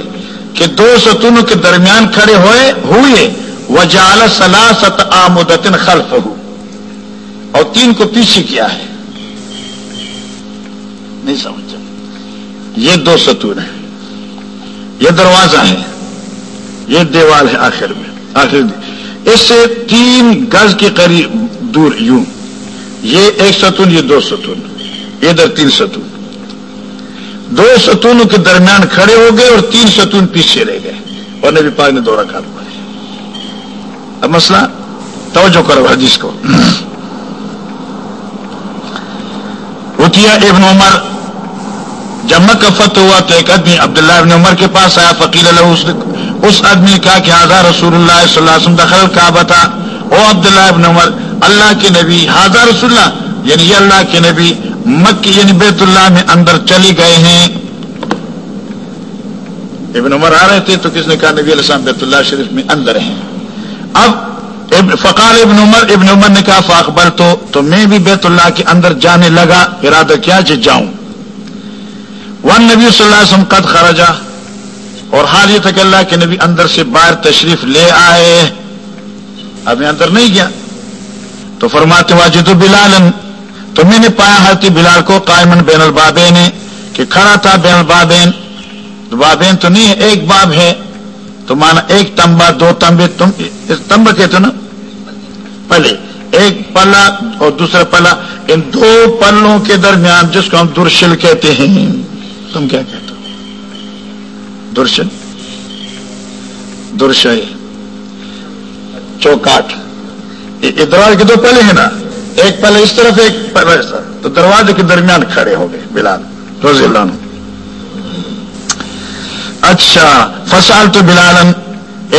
کہ دو ستونوں کے درمیان کھڑے ہوئے ہوئے وجال سلاست آمدن خلف ہو اور تین کو پیچھے کیا ہے۔ نہیں سمجھا یہ دو ستون ہے یہ دروازہ ہے۔ یہ دیوال ہے آخر میں۔ آخر اس سے تین گز کے قریب دور یوں۔ یہ ایک ستون، یہ دو ستون۔ ادھر تین ستون۔ دو ستونوں کے درمیان کھڑے ہو گئے اور تین ستون پیچھے رہ گئے۔ اور نبی پاک نے دورہ کر پڑے اب مسئلہ، توجہ کرو حدیث کو۔ اتیا ابن عمر، جب مکہ فتح ہوا تو ایک آدمی عبداللہ ابن عمر کے پاس آیا، فقیل اللہ اس آدمی کہا کہ حاضر رسول اللہ صلی اللہ علیہ وسلم دخل کا بتا او عبداللہ ابن عمر، اللہ کے نبی حاضر رسول اللہ. یعنی یہ اللہ کے نبی مکی یعنی بیت اللہ میں اندر چلی گئے ہیں۔ ابن عمر آ رہے تھے تو کس نے کہا؟ نبی علیہ السلام بیت اللہ شریف میں اندر ہیں۔ اب فقال ابن عمر ابن عمر نے کہا فاخبر تو تو میں بھی بیت اللہ کے اندر جانے لگا، ارادہ کیا کہ جاؤں۔ ون نبی صلی اللہ علیہ وسلم قد خرجا اور حال یہ تھا کہ اللہ کے نبی اندر سے باہر تشریف لے آئے۔ اب میں اندر نہیں گیا۔ تو فرماتے، واجد بلالن تو میں نے پایا حضرت بلال کو قائمن بین البابین، کہ کھڑا تھا بین البابین۔ بابین تو نہیں ہے ایک باب ہے۔ تو مانا ایک تمبا دو تمبے، تم تمبا کہتے نا؟ پہلے ایک پلا اور دوسرا پلا ان دو پلوں کے درمیان جس کو ہم درشل کہتے ہیں۔ تم کیا کہتے ہو؟ درشن درشئی چوکاٹ۔ ادراج کے دو پہلے ہیں نا۔ ایک پہلے اس طرف، ایک پہلے اس طرف۔ تو دروازے کے درمیان کھڑے ہو گئے بلال روزی اللہ عنہ۔ اچھا فسال تو بلالن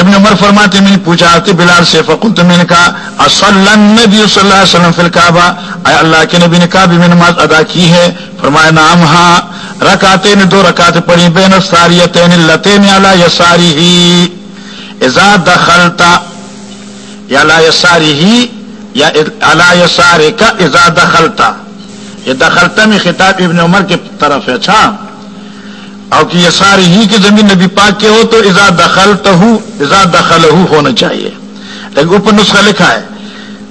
ابن عمر فرماتے میں نے پوچھا کہ بلال سے فکل تو میں نے کہا نبی صلی اللہ علیہ وسلم فی الکعبہ، اے اللہ کے نبی نے کہا، بھی میں نماز ادا کی ہے۔ فرمایا نام ہاں۔ رکاتے نے دو رکاتے پڑھی، بین ساریتین لتین علی یساری ہی اذا دخلتا یا لا یساری ہی یا علی یساری کا اذا دخلتا یہ دخلتا میں خطاب ابن عمر کی طرف ہے اچھا۔ اور کہ یہ ساری ہی کی زمین نبی پاک کے ہو تو ازا دخل تو ازا دخل ہونا چاہیے۔ لیکن اوپر نسخہ لکھا ہے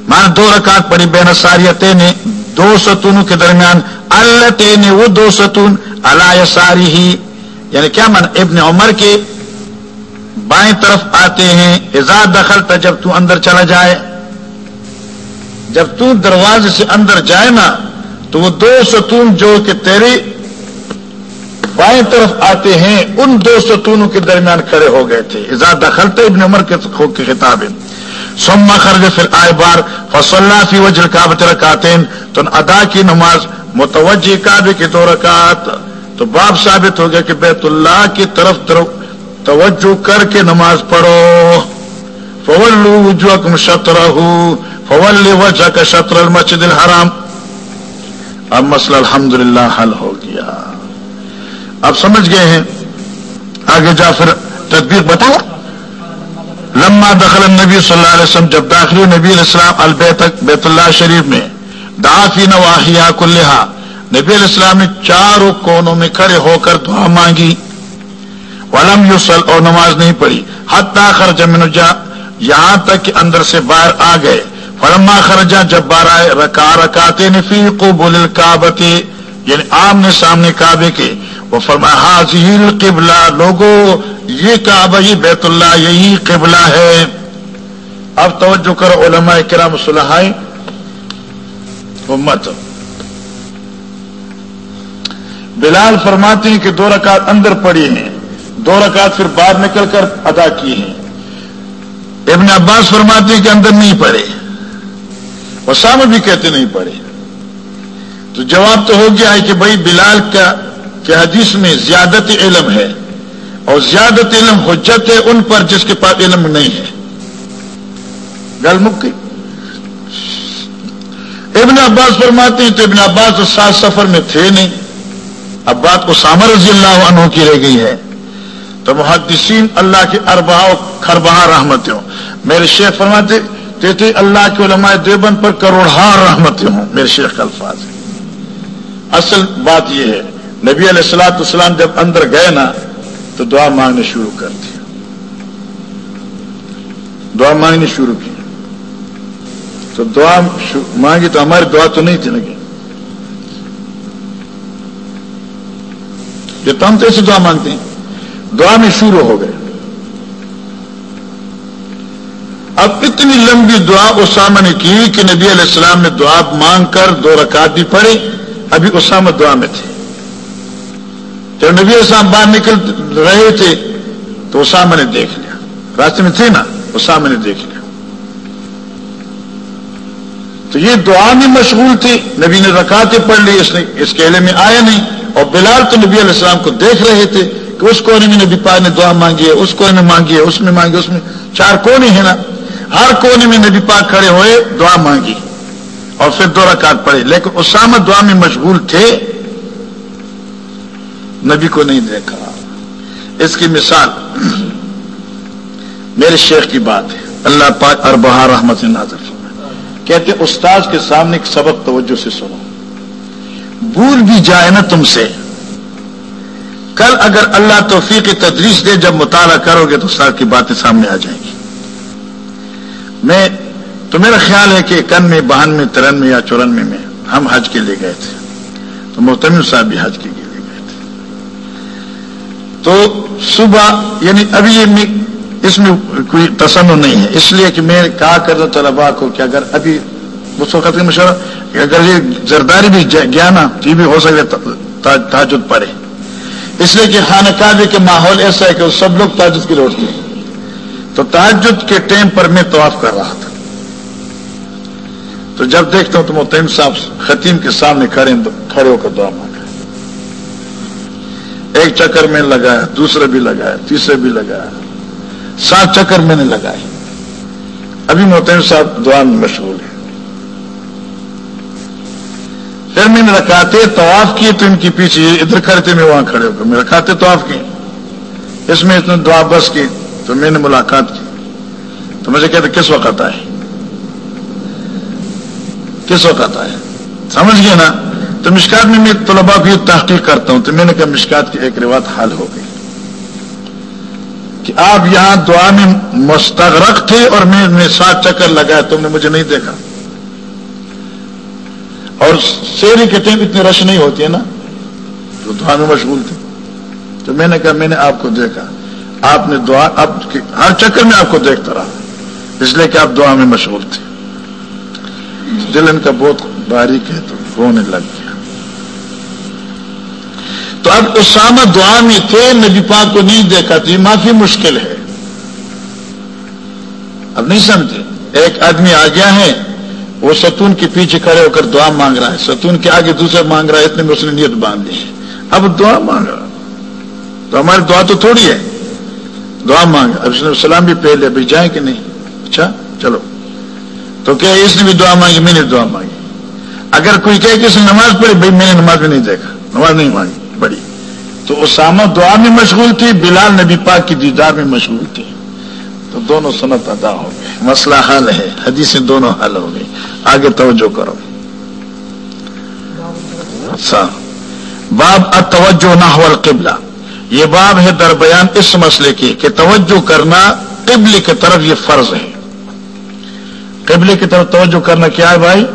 مان دو رکعت پڑی بین ساریتیں نے دو ستونوں کے درمیان اللہ نے وہ دو ستون اللہ ساری ہی یعنی کیا مان ابن عمر کے بائیں طرف آتے ہیں ازا دخل تھا جب تو اندر چلا جائے۔ جب تو دروازے سے اندر جائے نا، تو وہ دو ستون جو کہ تیری بائیں طرف آتے ہیں، ان دو ستونوں کے درمیان کھڑے ہو گئے تھے۔ ازاد دخلتے ابن عمر کے خطاب سما خرج پھر آئے بار فصل فی وجہ کابت رکاتے تو ادا کی نماز متوجہ کعبے کی دو رکعت۔ تو باب ثابت ہو گیا کہ بیت اللہ کی طرف توجہ کر کے نماز پڑھو۔ فول وجوہکم شطرہ فول وجہ کا شطر المسجد الحرام۔ اب مسئلہ الحمدللہ حل ہو گیا۔ آپ سمجھ گئے ہیں؟ آگے جا پھر تدبیر بتاؤ۔ لما دخل نبی صلی اللہ علیہ وسلم جب داخل نبی علیہ السلام البیت بیت اللہ شریف میں۔ دافی نواحیا کلحا نبی علیہ السلام نے چاروں کونوں میں کھڑے ہو کر دعا مانگی۔ ولم یوسل اور نماز نہیں پڑھی۔ حتیٰ خرج من جا، یہاں تک کہ اندر سے باہر آ گئے۔ فلما خرجا، جب باہر آئے رکا رکاتے نفی قبول الکعبتی یعنی آمنے سامنے کعبے کے۔ وہ فرما حاضل قبلہ، لوگو، یہ کعبہ، یہ بیت اللہ، یہی قبلہ ہے۔ اب توجہ کرو علماء کرام صلاح امت۔ بلال فرماتے ہیں کہ دو رکعت اندر پڑی ہیں، دو رکعت پھر باہر نکل کر ادا کی ہیں۔ ابن عباس فرماتے ہیں کہ اندر نہیں پڑے۔ اسامہ بھی کہتے نہیں پڑے۔ تو جواب تو ہو گیا ہے کہ بھائی بلال کا کہ حدیث میں زیادت علم ہے اور زیادت علم حجت ہے ان پر جس کے پاس علم نہیں ہے۔ گل مک گئی۔ ابن عباس فرماتے ہیں تو ابن عباس تو سات سفر میں تھے نہیں۔ اب بات کو سامر رضی اللہ عنہ کی رہ گئی ہے۔ تو محدثین اللہ کے اربا خربہ رحمت ہوں۔ میرے شیخ فرماتے تھے اللہ کے علماء دیوبند پر کروڑہار رحمت ہوں۔ میرے شیخ کا الفاظ۔ اصل بات یہ ہے نبی علیہ السلاۃ السلام جب اندر گئے نا تو دعا مانگنے شروع کر دیا دعا مانگنے شروع کی۔ تو دعا مانگی تو ہماری دعا تو نہیں تھی لگی جو تم تو ایسے دعا مانگتے ہیں۔ دعا میں شروع ہو گئے۔ اب اتنی لمبی دعا اسامہ نے کی کہ نبی علیہ السلام نے دعا مانگ کر دو رکعت بھی پڑھی۔ ابھی اسامہ دعا میں تھے جب نبی اسلام باہر نکل رہے تھے تو اسامہ نے دیکھ لیا۔ راستے میں تھے نا، اسامہ نے دیکھ لیا۔ تو یہ دعا میں مشغول تھی۔ نبی نے رکاتے پڑھ لی، اس نے اس کیلے میں آیا نہیں۔ اور بلال تو نبی علیہ السلام کو دیکھ رہے تھے کہ اس کونے میں نبی پا نے دعا مانگی ہے، اس کونے میں مانگی ہے، اس میں مانگی اس میں چار کونے ہیں نا۔ ہر کونے میں نبی پاک کھڑے ہوئے دعا مانگی اور پھر دو رکعت پڑے لیکن اسامہ دعا میں مشغول تھے۔ نبی کو نہیں دیکھا۔ اس کی مثال میرے شیخ کی بات ہے۔ اللہ پاک اور بہار رحمت نازر کہتے استاد کے سامنے ایک سبق توجہ سے سنو۔ بھول بھی جائے نا تم سے۔ کل اگر اللہ توفیق تدریس دے، جب مطالعہ کرو گے تو استاد کی باتیں سامنے آ جائیں گی۔ میں، تو میرا خیال ہے کہ کن میں بہن میں ترن میں یا چورن میں ہم حج کے لیے گئے تھے۔ تو محتم صاحب بھی حج کے لیے تو صبح یعنی ابھی یہ اس میں کوئی تسن نہیں ہے۔ اس لیے کہ میں کہا کر طلبا کو کہ اگر ابھی اس وقت کا مشورہ کہ اگر یہ زرداری بھی گیا نا، تو یہ بھی ہو سکے تاجد پڑے۔ اس لیے کہ خانہ کعبے کے ماحول ایسا ہے کہ سب لوگ تاجد کی لوٹتے ہیں تو تاجد کے ٹائم پر میں طواف کر رہا تھا۔ تو جب دیکھتا ہوں تو محتم صاحب خطیم کے سامنے کھڑے کھڑے ہو کر دعا ایک چکر میں لگایا دوسرا بھی لگایا، تیسرے بھی لگایا۔ سات چکر میں نے لگائے۔ ابھی محتم صاحب دعا میں مشغول ہے پھر میں نے رکھاتے طواف کیے تو ان کے پیچھے ادھر کھڑے تھے میں وہاں کھڑے ہو کر میں رکھاتے طواف کیے۔ اس میں اتنے دعا بس کی تو میں نے ملاقات کی۔ تو مجھے کہتے، کس وقت آئے؟ کس وقت آئے؟ سمجھ گئے نا؟ تو مشکات میں میں طلبا کی تحقیق کرتا ہوں تو میں نے کہا مشکات کی ایک روایت حل ہو گئی کہ آپ یہاں دعا میں مستغرق تھے اور میں نے سات چکر لگایا تم نے مجھے نہیں دیکھا اور شیری کے ٹائم اتنی رش نہیں ہوتی ہے نا تو دعا میں مشغول تھے تو میں نے کہا میں نے آپ کو دیکھا آپ نے دعا اب ہر چکر میں آپ کو دیکھتا رہا اس لیے کہ آپ دعا میں مشغول تھے دل ان کا بہت باریک ہے تو رونے لگ گیا تو اب اسامہ دعا میں تھے، نبی پاک کو نہیں دیکھا تھی معافی مشکل ہے۔ اب نہیں سمجھے۔ ایک آدمی آ گیا ہے، وہ ستون کے پیچھے کھڑے ہو کر دعا مانگ رہا ہے۔ ستون کے آگے دوسرا مانگ رہا ہے، اتنے میں اس نے نیت باندھ دی ہے اب دعا مانگ رہا تو ہماری دعا تو تھوڑی ہے۔ دعا مانگ۔ اب اس نے سلام بھی پہلے ابھی جائیں کہ نہیں؟ اچھا چلو۔ تو کیا اس نے بھی دعا مانگی؟ میں نے دعا مانگی۔ اگر کوئی کہے کہ اس نے نماز پڑھی، بھائی میں نے نماز میں نہیں دیکھا۔ نماز نہیں مانگی۔ بڑی تو اسامہ دعا میں مشغول تھی بلال نبی پاک کی دیدار میں مشغول تھی تو دونوں سنت ادا ہو گئے۔ مسئلہ حل ہے، حدیثیں دونوں حل ہو گئی آگے توجہ کرو۔ اچھا۔ باب اتوجہ نہ قبلہ یہ باب ہے در بیان اس مسئلے کی کہ توجہ کرنا قبل کی طرف یہ فرض ہے۔ قبل کی طرف توجہ کرنا کیا ہے بھائی؟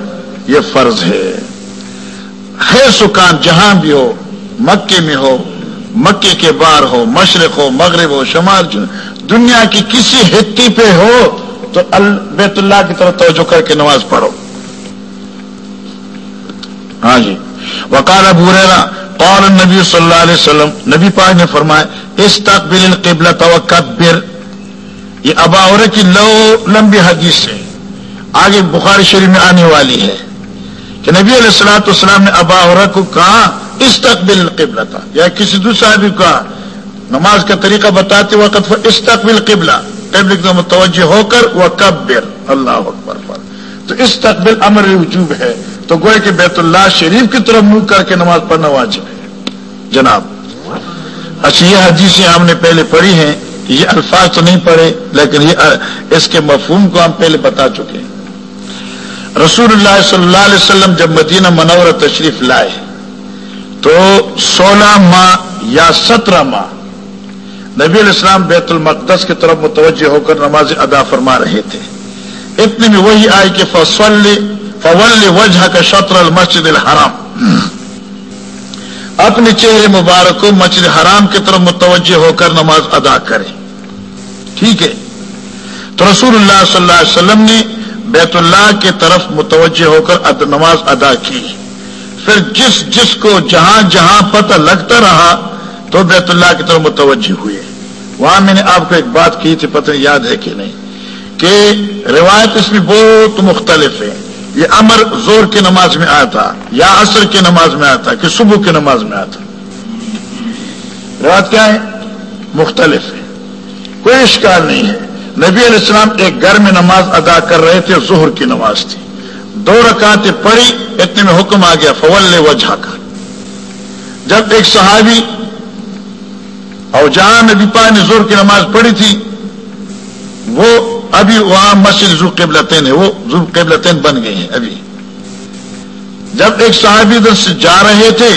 یہ فرض ہے۔ ہے سکان جہاں بھی ہو مکے میں ہو، مکے کے بار ہو، مشرق ہو، مغرب ہو، شمال دنیا کی کسی ہتی پہ ہو تو بیت اللہ کی طرف توجہ کر کے نماز پڑھو۔ ہاں جی۔ وکال ابو ریرا قول نبی صلی اللہ علیہ وسلم، نبی پاک نے فرمایا اس تقبیل قبل توکبر یہ ابا اور کی لو، لمبی حدیث ہے۔ آگے بخاری شریف میں آنے والی ہے کہ نبی علیہ السلاۃ والسلام نے ابا اور کو کہا اس تقبیل قبلہ تھا یا کسی دوسرا بھی کہا نماز کا طریقہ بتاتے وقت اس تقبیل قبلہ قبل کا متوجہ ہو کر وہ کبر اللہ اکبر. پر تو اس تقبیل امر وجوب ہے. تو گوئے کہ بیت اللہ شریف کی طرف منہ کر کے نماز پڑھنا واجب ہے. جناب اچھا یہ حدیثیں ہم نے پہلے پڑھی ہیں. یہ الفاظ تو نہیں پڑھے، لیکن یہ، اس کے مفہوم کو ہم پہلے بتا چکے ہیں. رسول اللہ صلی اللہ علیہ وسلم جب مدینہ منور تشریف لائے تو سولہ ماہ یا سترہ ماہ نبی علیہ السلام بیت المقدس کی طرف متوجہ ہو کر نماز ادا فرما رہے تھے۔ اتنے میں وہی آئی کہ فصل فول وجہ کا شطر المسجد الحرام۔ اپنے چہرے مبارک کو مسجد حرام کی طرف متوجہ ہو کر نماز ادا کرے ٹھیک ہے۔ تو رسول اللہ صلی اللہ علیہ وسلم نے بیت اللہ کی طرف متوجہ ہو کر نماز ادا کی۔ پھر جس جس کو جہاں جہاں پتہ لگتا رہا تو بیت اللہ کی طرف متوجہ ہوئے۔ وہاں میں نے آپ کو ایک بات کی تھی، پتہ یاد ہے کہ نہیں، کہ روایت اس میں بہت مختلف ہے۔ یہ امر زور کی نماز میں آتا یا عصر کی نماز میں آتا کہ صبح کی نماز میں آتا روایت کیا ہے؟ مختلف ہے۔ کوئی اشکال نہیں ہے۔ نبی علیہ السلام ایک گھر میں نماز ادا کر رہے تھے ظہر کی نماز تھی۔ دو رکعتیں پڑھی اتنے میں حکم آ گیا، فول وجہ کا جب ایک صحابی اور جہاں نبی پا نے زور کی نماز پڑھی تھی، وہ ابھی وہاں مسجد ظلم قبلتین ہے، وہ ظلم قبلتین بن گئے ہیں ابھی۔ جب ایک صحابی ادھر سے جا رہے تھے،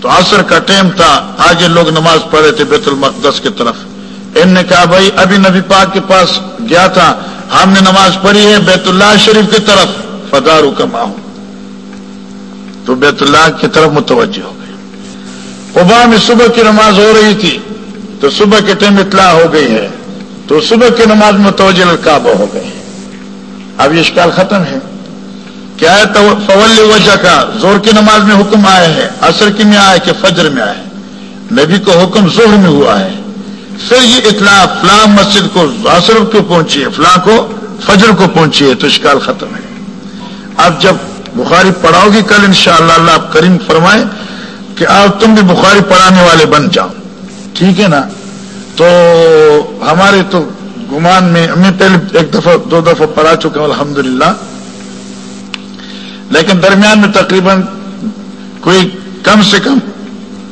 تو عصر کا ٹائم تھا، آگے لوگ نماز پڑھ رہے تھے بیت المقدس کی طرف۔ ان نے کہا، بھائی، ابھی نبی پاک کے پاس گیا تھا، ہم نے نماز پڑھی ہے بیت اللہ شریف کی طرف۔ فدارو کا ماہوں تو بیت اللہ کی طرف متوجہ ہو گئے۔ ابا میں صبح کی نماز ہو رہی تھی، تو صبح کے ٹائم اطلاع ہو گئی ہے۔ تو صبح کی نماز میں توجہ کعبہ ہو گئے۔ اب یہ اشکال ختم ہے۔ کیا ہے تو فول وجہ کا زور کی نماز میں حکم آیا ہے، عصر کی میں آیا کہ فجر میں آیا نبی کو حکم زہر میں ہوا ہے۔ پھر یہ اطلاع فلاں مسجد کو، عصر کو پہنچی ہے، فلاں کو فجر کو پہنچی ہے، تو اشکال ختم ہے۔ اب جب بخاری پڑھاؤ گی کل انشاءاللہ اللہ آپ کریم فرمائے کہ آپ تم بھی بخاری پڑھانے والے بن جاؤ۔ ٹھیک ہے نا؟ تو ہمارے تو گمان میں میں پہلے ایک دفعہ، دو دفعہ پڑھا چکا ہوں الحمد لیکن درمیان میں تقریباً کوئی کم سے کم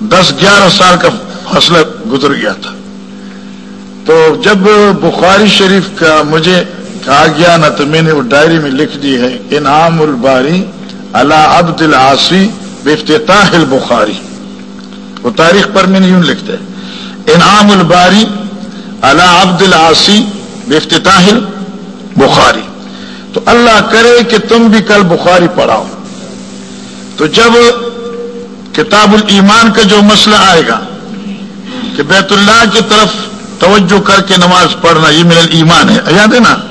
دس، گیارہ سال کا فاصلہ گزر گیا تھا۔ تو جب بخاری شریف کا مجھے کہا گیا نا تو میں نے وہ ڈائری میں لکھ دی ہے، انعام الباری اللہ عبد العاصی بفتتاح البخاری۔ وہ تاریخ پر میں نے یوں لکھتے انعام الباری اللہ عبد العاصی بفتتاح البخاری۔ تو اللہ کرے کہ تم بھی کل بخاری پڑھاؤ۔ تو جب کتاب الایمان کا جو مسئلہ آئے گا کہ بیت اللہ کی طرف توجہ کر کے نماز پڑھنا، یہ میرا ایمان ہے۔ یاد ہے نا؟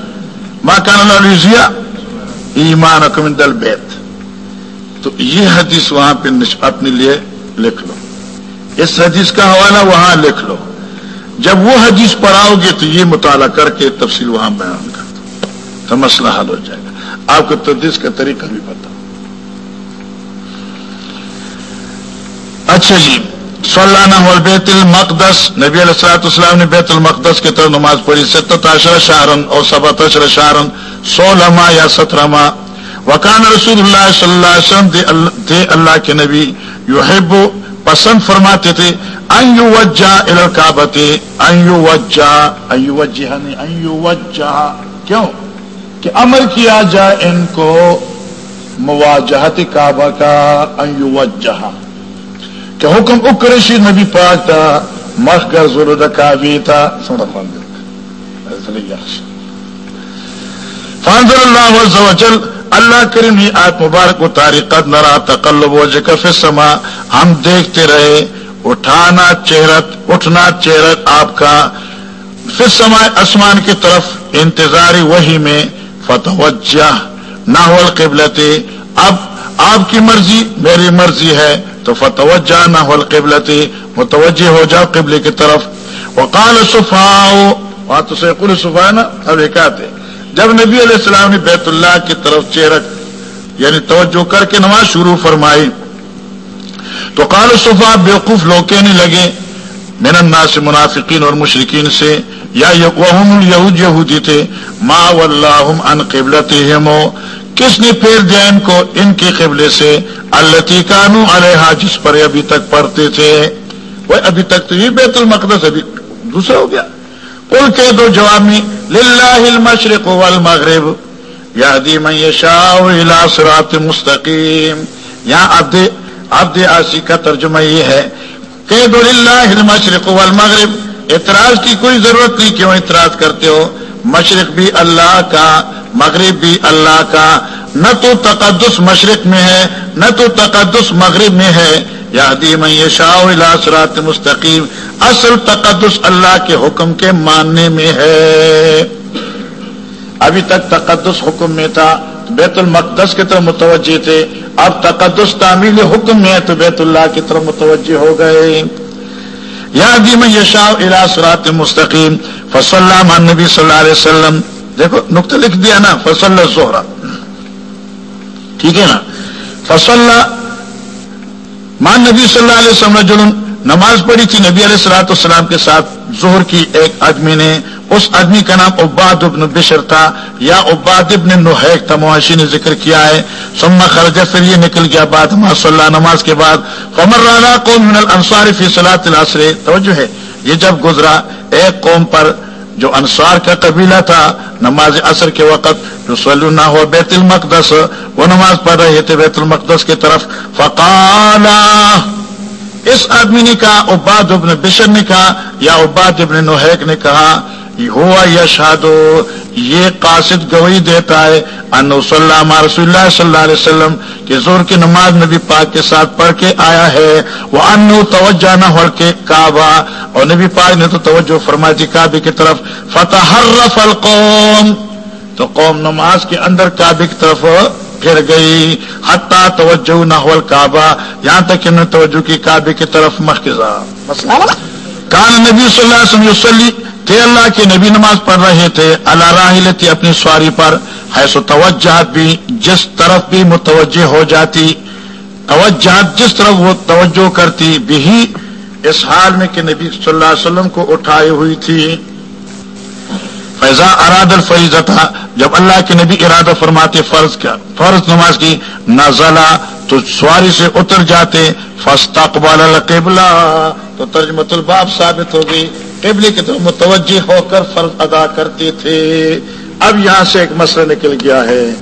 ماں کان اللہ ایمان اکمند البیت تو یہ حدیث وہاں پہ اپنے لیے لکھ لو۔ اس حدیث کا حوالہ وہاں لکھ لو۔ جب وہ حدیث پڑھاؤ گے تو یہ مطالعہ کر کے تفصیل وہاں بیان کر دو۔ تو مسئلہ حل ہو جائے گا۔ آپ کو تدیس کا طریقہ بھی پتا۔ اچھا جی۔ سولانہ بیت المقدس. نبی علیہ السلاۃ السلام نے بیت المقدس کی طرف نماز پڑھی. ستت اشر شہرن اور سبت اشر شہرن. سولہ ماہ یا سترہ ماہ وکان رسول اللہ صلی اللہ علیہ وسلم تھے اللہ کے نبی یو پسند فرماتے تھے. ان ایو وجہ الکابت ایو وجہ ایو وجہ ایو وجہ کیوں؟ کہ عمل کیا جائے ان کو مواجہت کعبہ کا ایو وجہ کہ حکم اکرشی نبی پاک تھا مخ کا ضرورت کعبی تھا سمجھا فانزل اللہ عز و جل، اللہ کریم یہ آیت مبارک و تاریخ نرا تقلب وجہ کا فسما ہم دیکھتے رہے، اٹھانا چہرت، اٹھنا چہرت آپ کا پھر سمائے آسمان کی طرف، انتظاری وہی میں، فتوجہ نہ ہو قبلت اب، آپ کی مرضی، میری مرضی ہے تو فتوجہ نہ ہو قبلت متوجہ ہو جاؤ قبل کی طرف۔ وقال صفاؤ وہاں تو سیکل صفا نا، اب ایک آتے جب نبی علیہ السلام نے بیت اللہ کی طرف چہرہ یعنی توجہ کر کے نماز شروع فرمائی، تو کال صفا بیوقوف لوگ کہنے لگے۔ من الناس سے منافقین اور مشرقین سے، یا یہود یہودی تھے۔ ما واللہم ان قبلت کس نے پھیر دیا ان کو ان کے قبلے سے اللہ کانو علیہ جس پر ابھی تک پڑھتے تھے، وہ ابھی تک تو یہ بیت المقدس ابھی دوسرا ہو گیا۔ کل کہہ دو جواب میں، للہ المشرق والمغرب یادی من یشاء الى صراط مستقیم۔ یہاں عبد عبد آسی کا ترجمہ یہ ہے کہ اللہ مشرق والمغرب، اعتراض کی کوئی ضرورت نہیں، کیوں اعتراض کرتے ہو؟ مشرق بھی اللہ کا مغرب بھی اللہ کا، نہ تو تقدس مشرق میں ہے، نہ تو تقدس مغرب میں ہے۔ یا میں یہ شاہ سرات مستقیم، اصل تقدس اللہ کے حکم کے ماننے میں ہے۔ ابھی تک تقدس حکم میں تھا، بیت المقدس کی طرف متوجہ تھے۔ اب تقدس تعمیل حکم میں تو بیت اللہ کی طرف متوجہ ہو گئے۔ یا میں یشا سرات مستقیم فصل اللہ نبی صلی اللہ علیہ وسلم۔ دیکھو، نقطہ لکھ دیا نا فصل زہرا ٹھیک ہے نا؟ فصل مان نبی صلی اللہ علیہ وسلم جلن نماز پڑھی تھی، نبی علیہ السلاۃ السلام کے ساتھ زہر کی ایک آدمی نے، اس آدمی کا نام عباد ابن بشر تھا، یا عباد ابن نوحیک تھا معاشی نے ذکر کیا ہے۔ سما خرجہ پھر یہ نکل گیا بعد صلی اللہ نماز کے بعد۔ قمر رانا قوم من الانصار فی صلاۃ العصر۔ توجہ ہے، یہ جب گزرا، ایک قوم پر جو انصار کا قبیلہ تھا، نماز عصر کے وقت جو صلی نہ ہو بیت المقدس، وہ نماز پڑھ رہے تھے بیت المقدس کی طرف۔ فقالا، اس آدمی نے کہا، عباد ابن بشر نے کہا یا عباد ابن نوحیک نے کہا ہوا یا شادو یہ قاصد گوئی دیتا ہے ان صلی اللہ رسول اللہ صلی اللہ علیہ وسلم کہ زور کی نماز نبی پاک کے ساتھ پڑھ کے آیا ہے۔ وہ ان توجہ نہ ہو کے کعبہ اور نبی پاک نے تو توجہ فرمائی تھی کعبے کی طرف۔ فتح القوم۔ تو قوم نماز کے اندر کعبے کی طرف پھر گئی۔ حتیٰ توجہ نحول کعبہ یہاں تک کہ توجہ کی کعبے کی طرف مخزا کان نبی صلی اللہ علیہ وسلم تھے اللہ کے نبی نماز پڑھ رہے تھے اللہ راہل تھی اپنی سواری پر ہے سو بھی جس طرف بھی متوجہ ہو جاتی، توجہات جس طرف وہ توجہ کرتی، بھی اس حال میں کہ نبی صلی اللہ علیہ وسلم کو اٹھائی ہوئی تھی۔ فیضا اراد الفریض تھا جب اللہ کے نبی ارادہ فرماتے، فرض کا فرض نماز کی نازلہ تو سواری سے اتر جاتے فستقبال القبلہ تو ترجمت الباب ثابت ہو گئی۔ قبلے کی طرف متوجہ ہو کر فرض ادا کرتے تھے۔ اب یہاں سے ایک مسئلہ نکل گیا ہے۔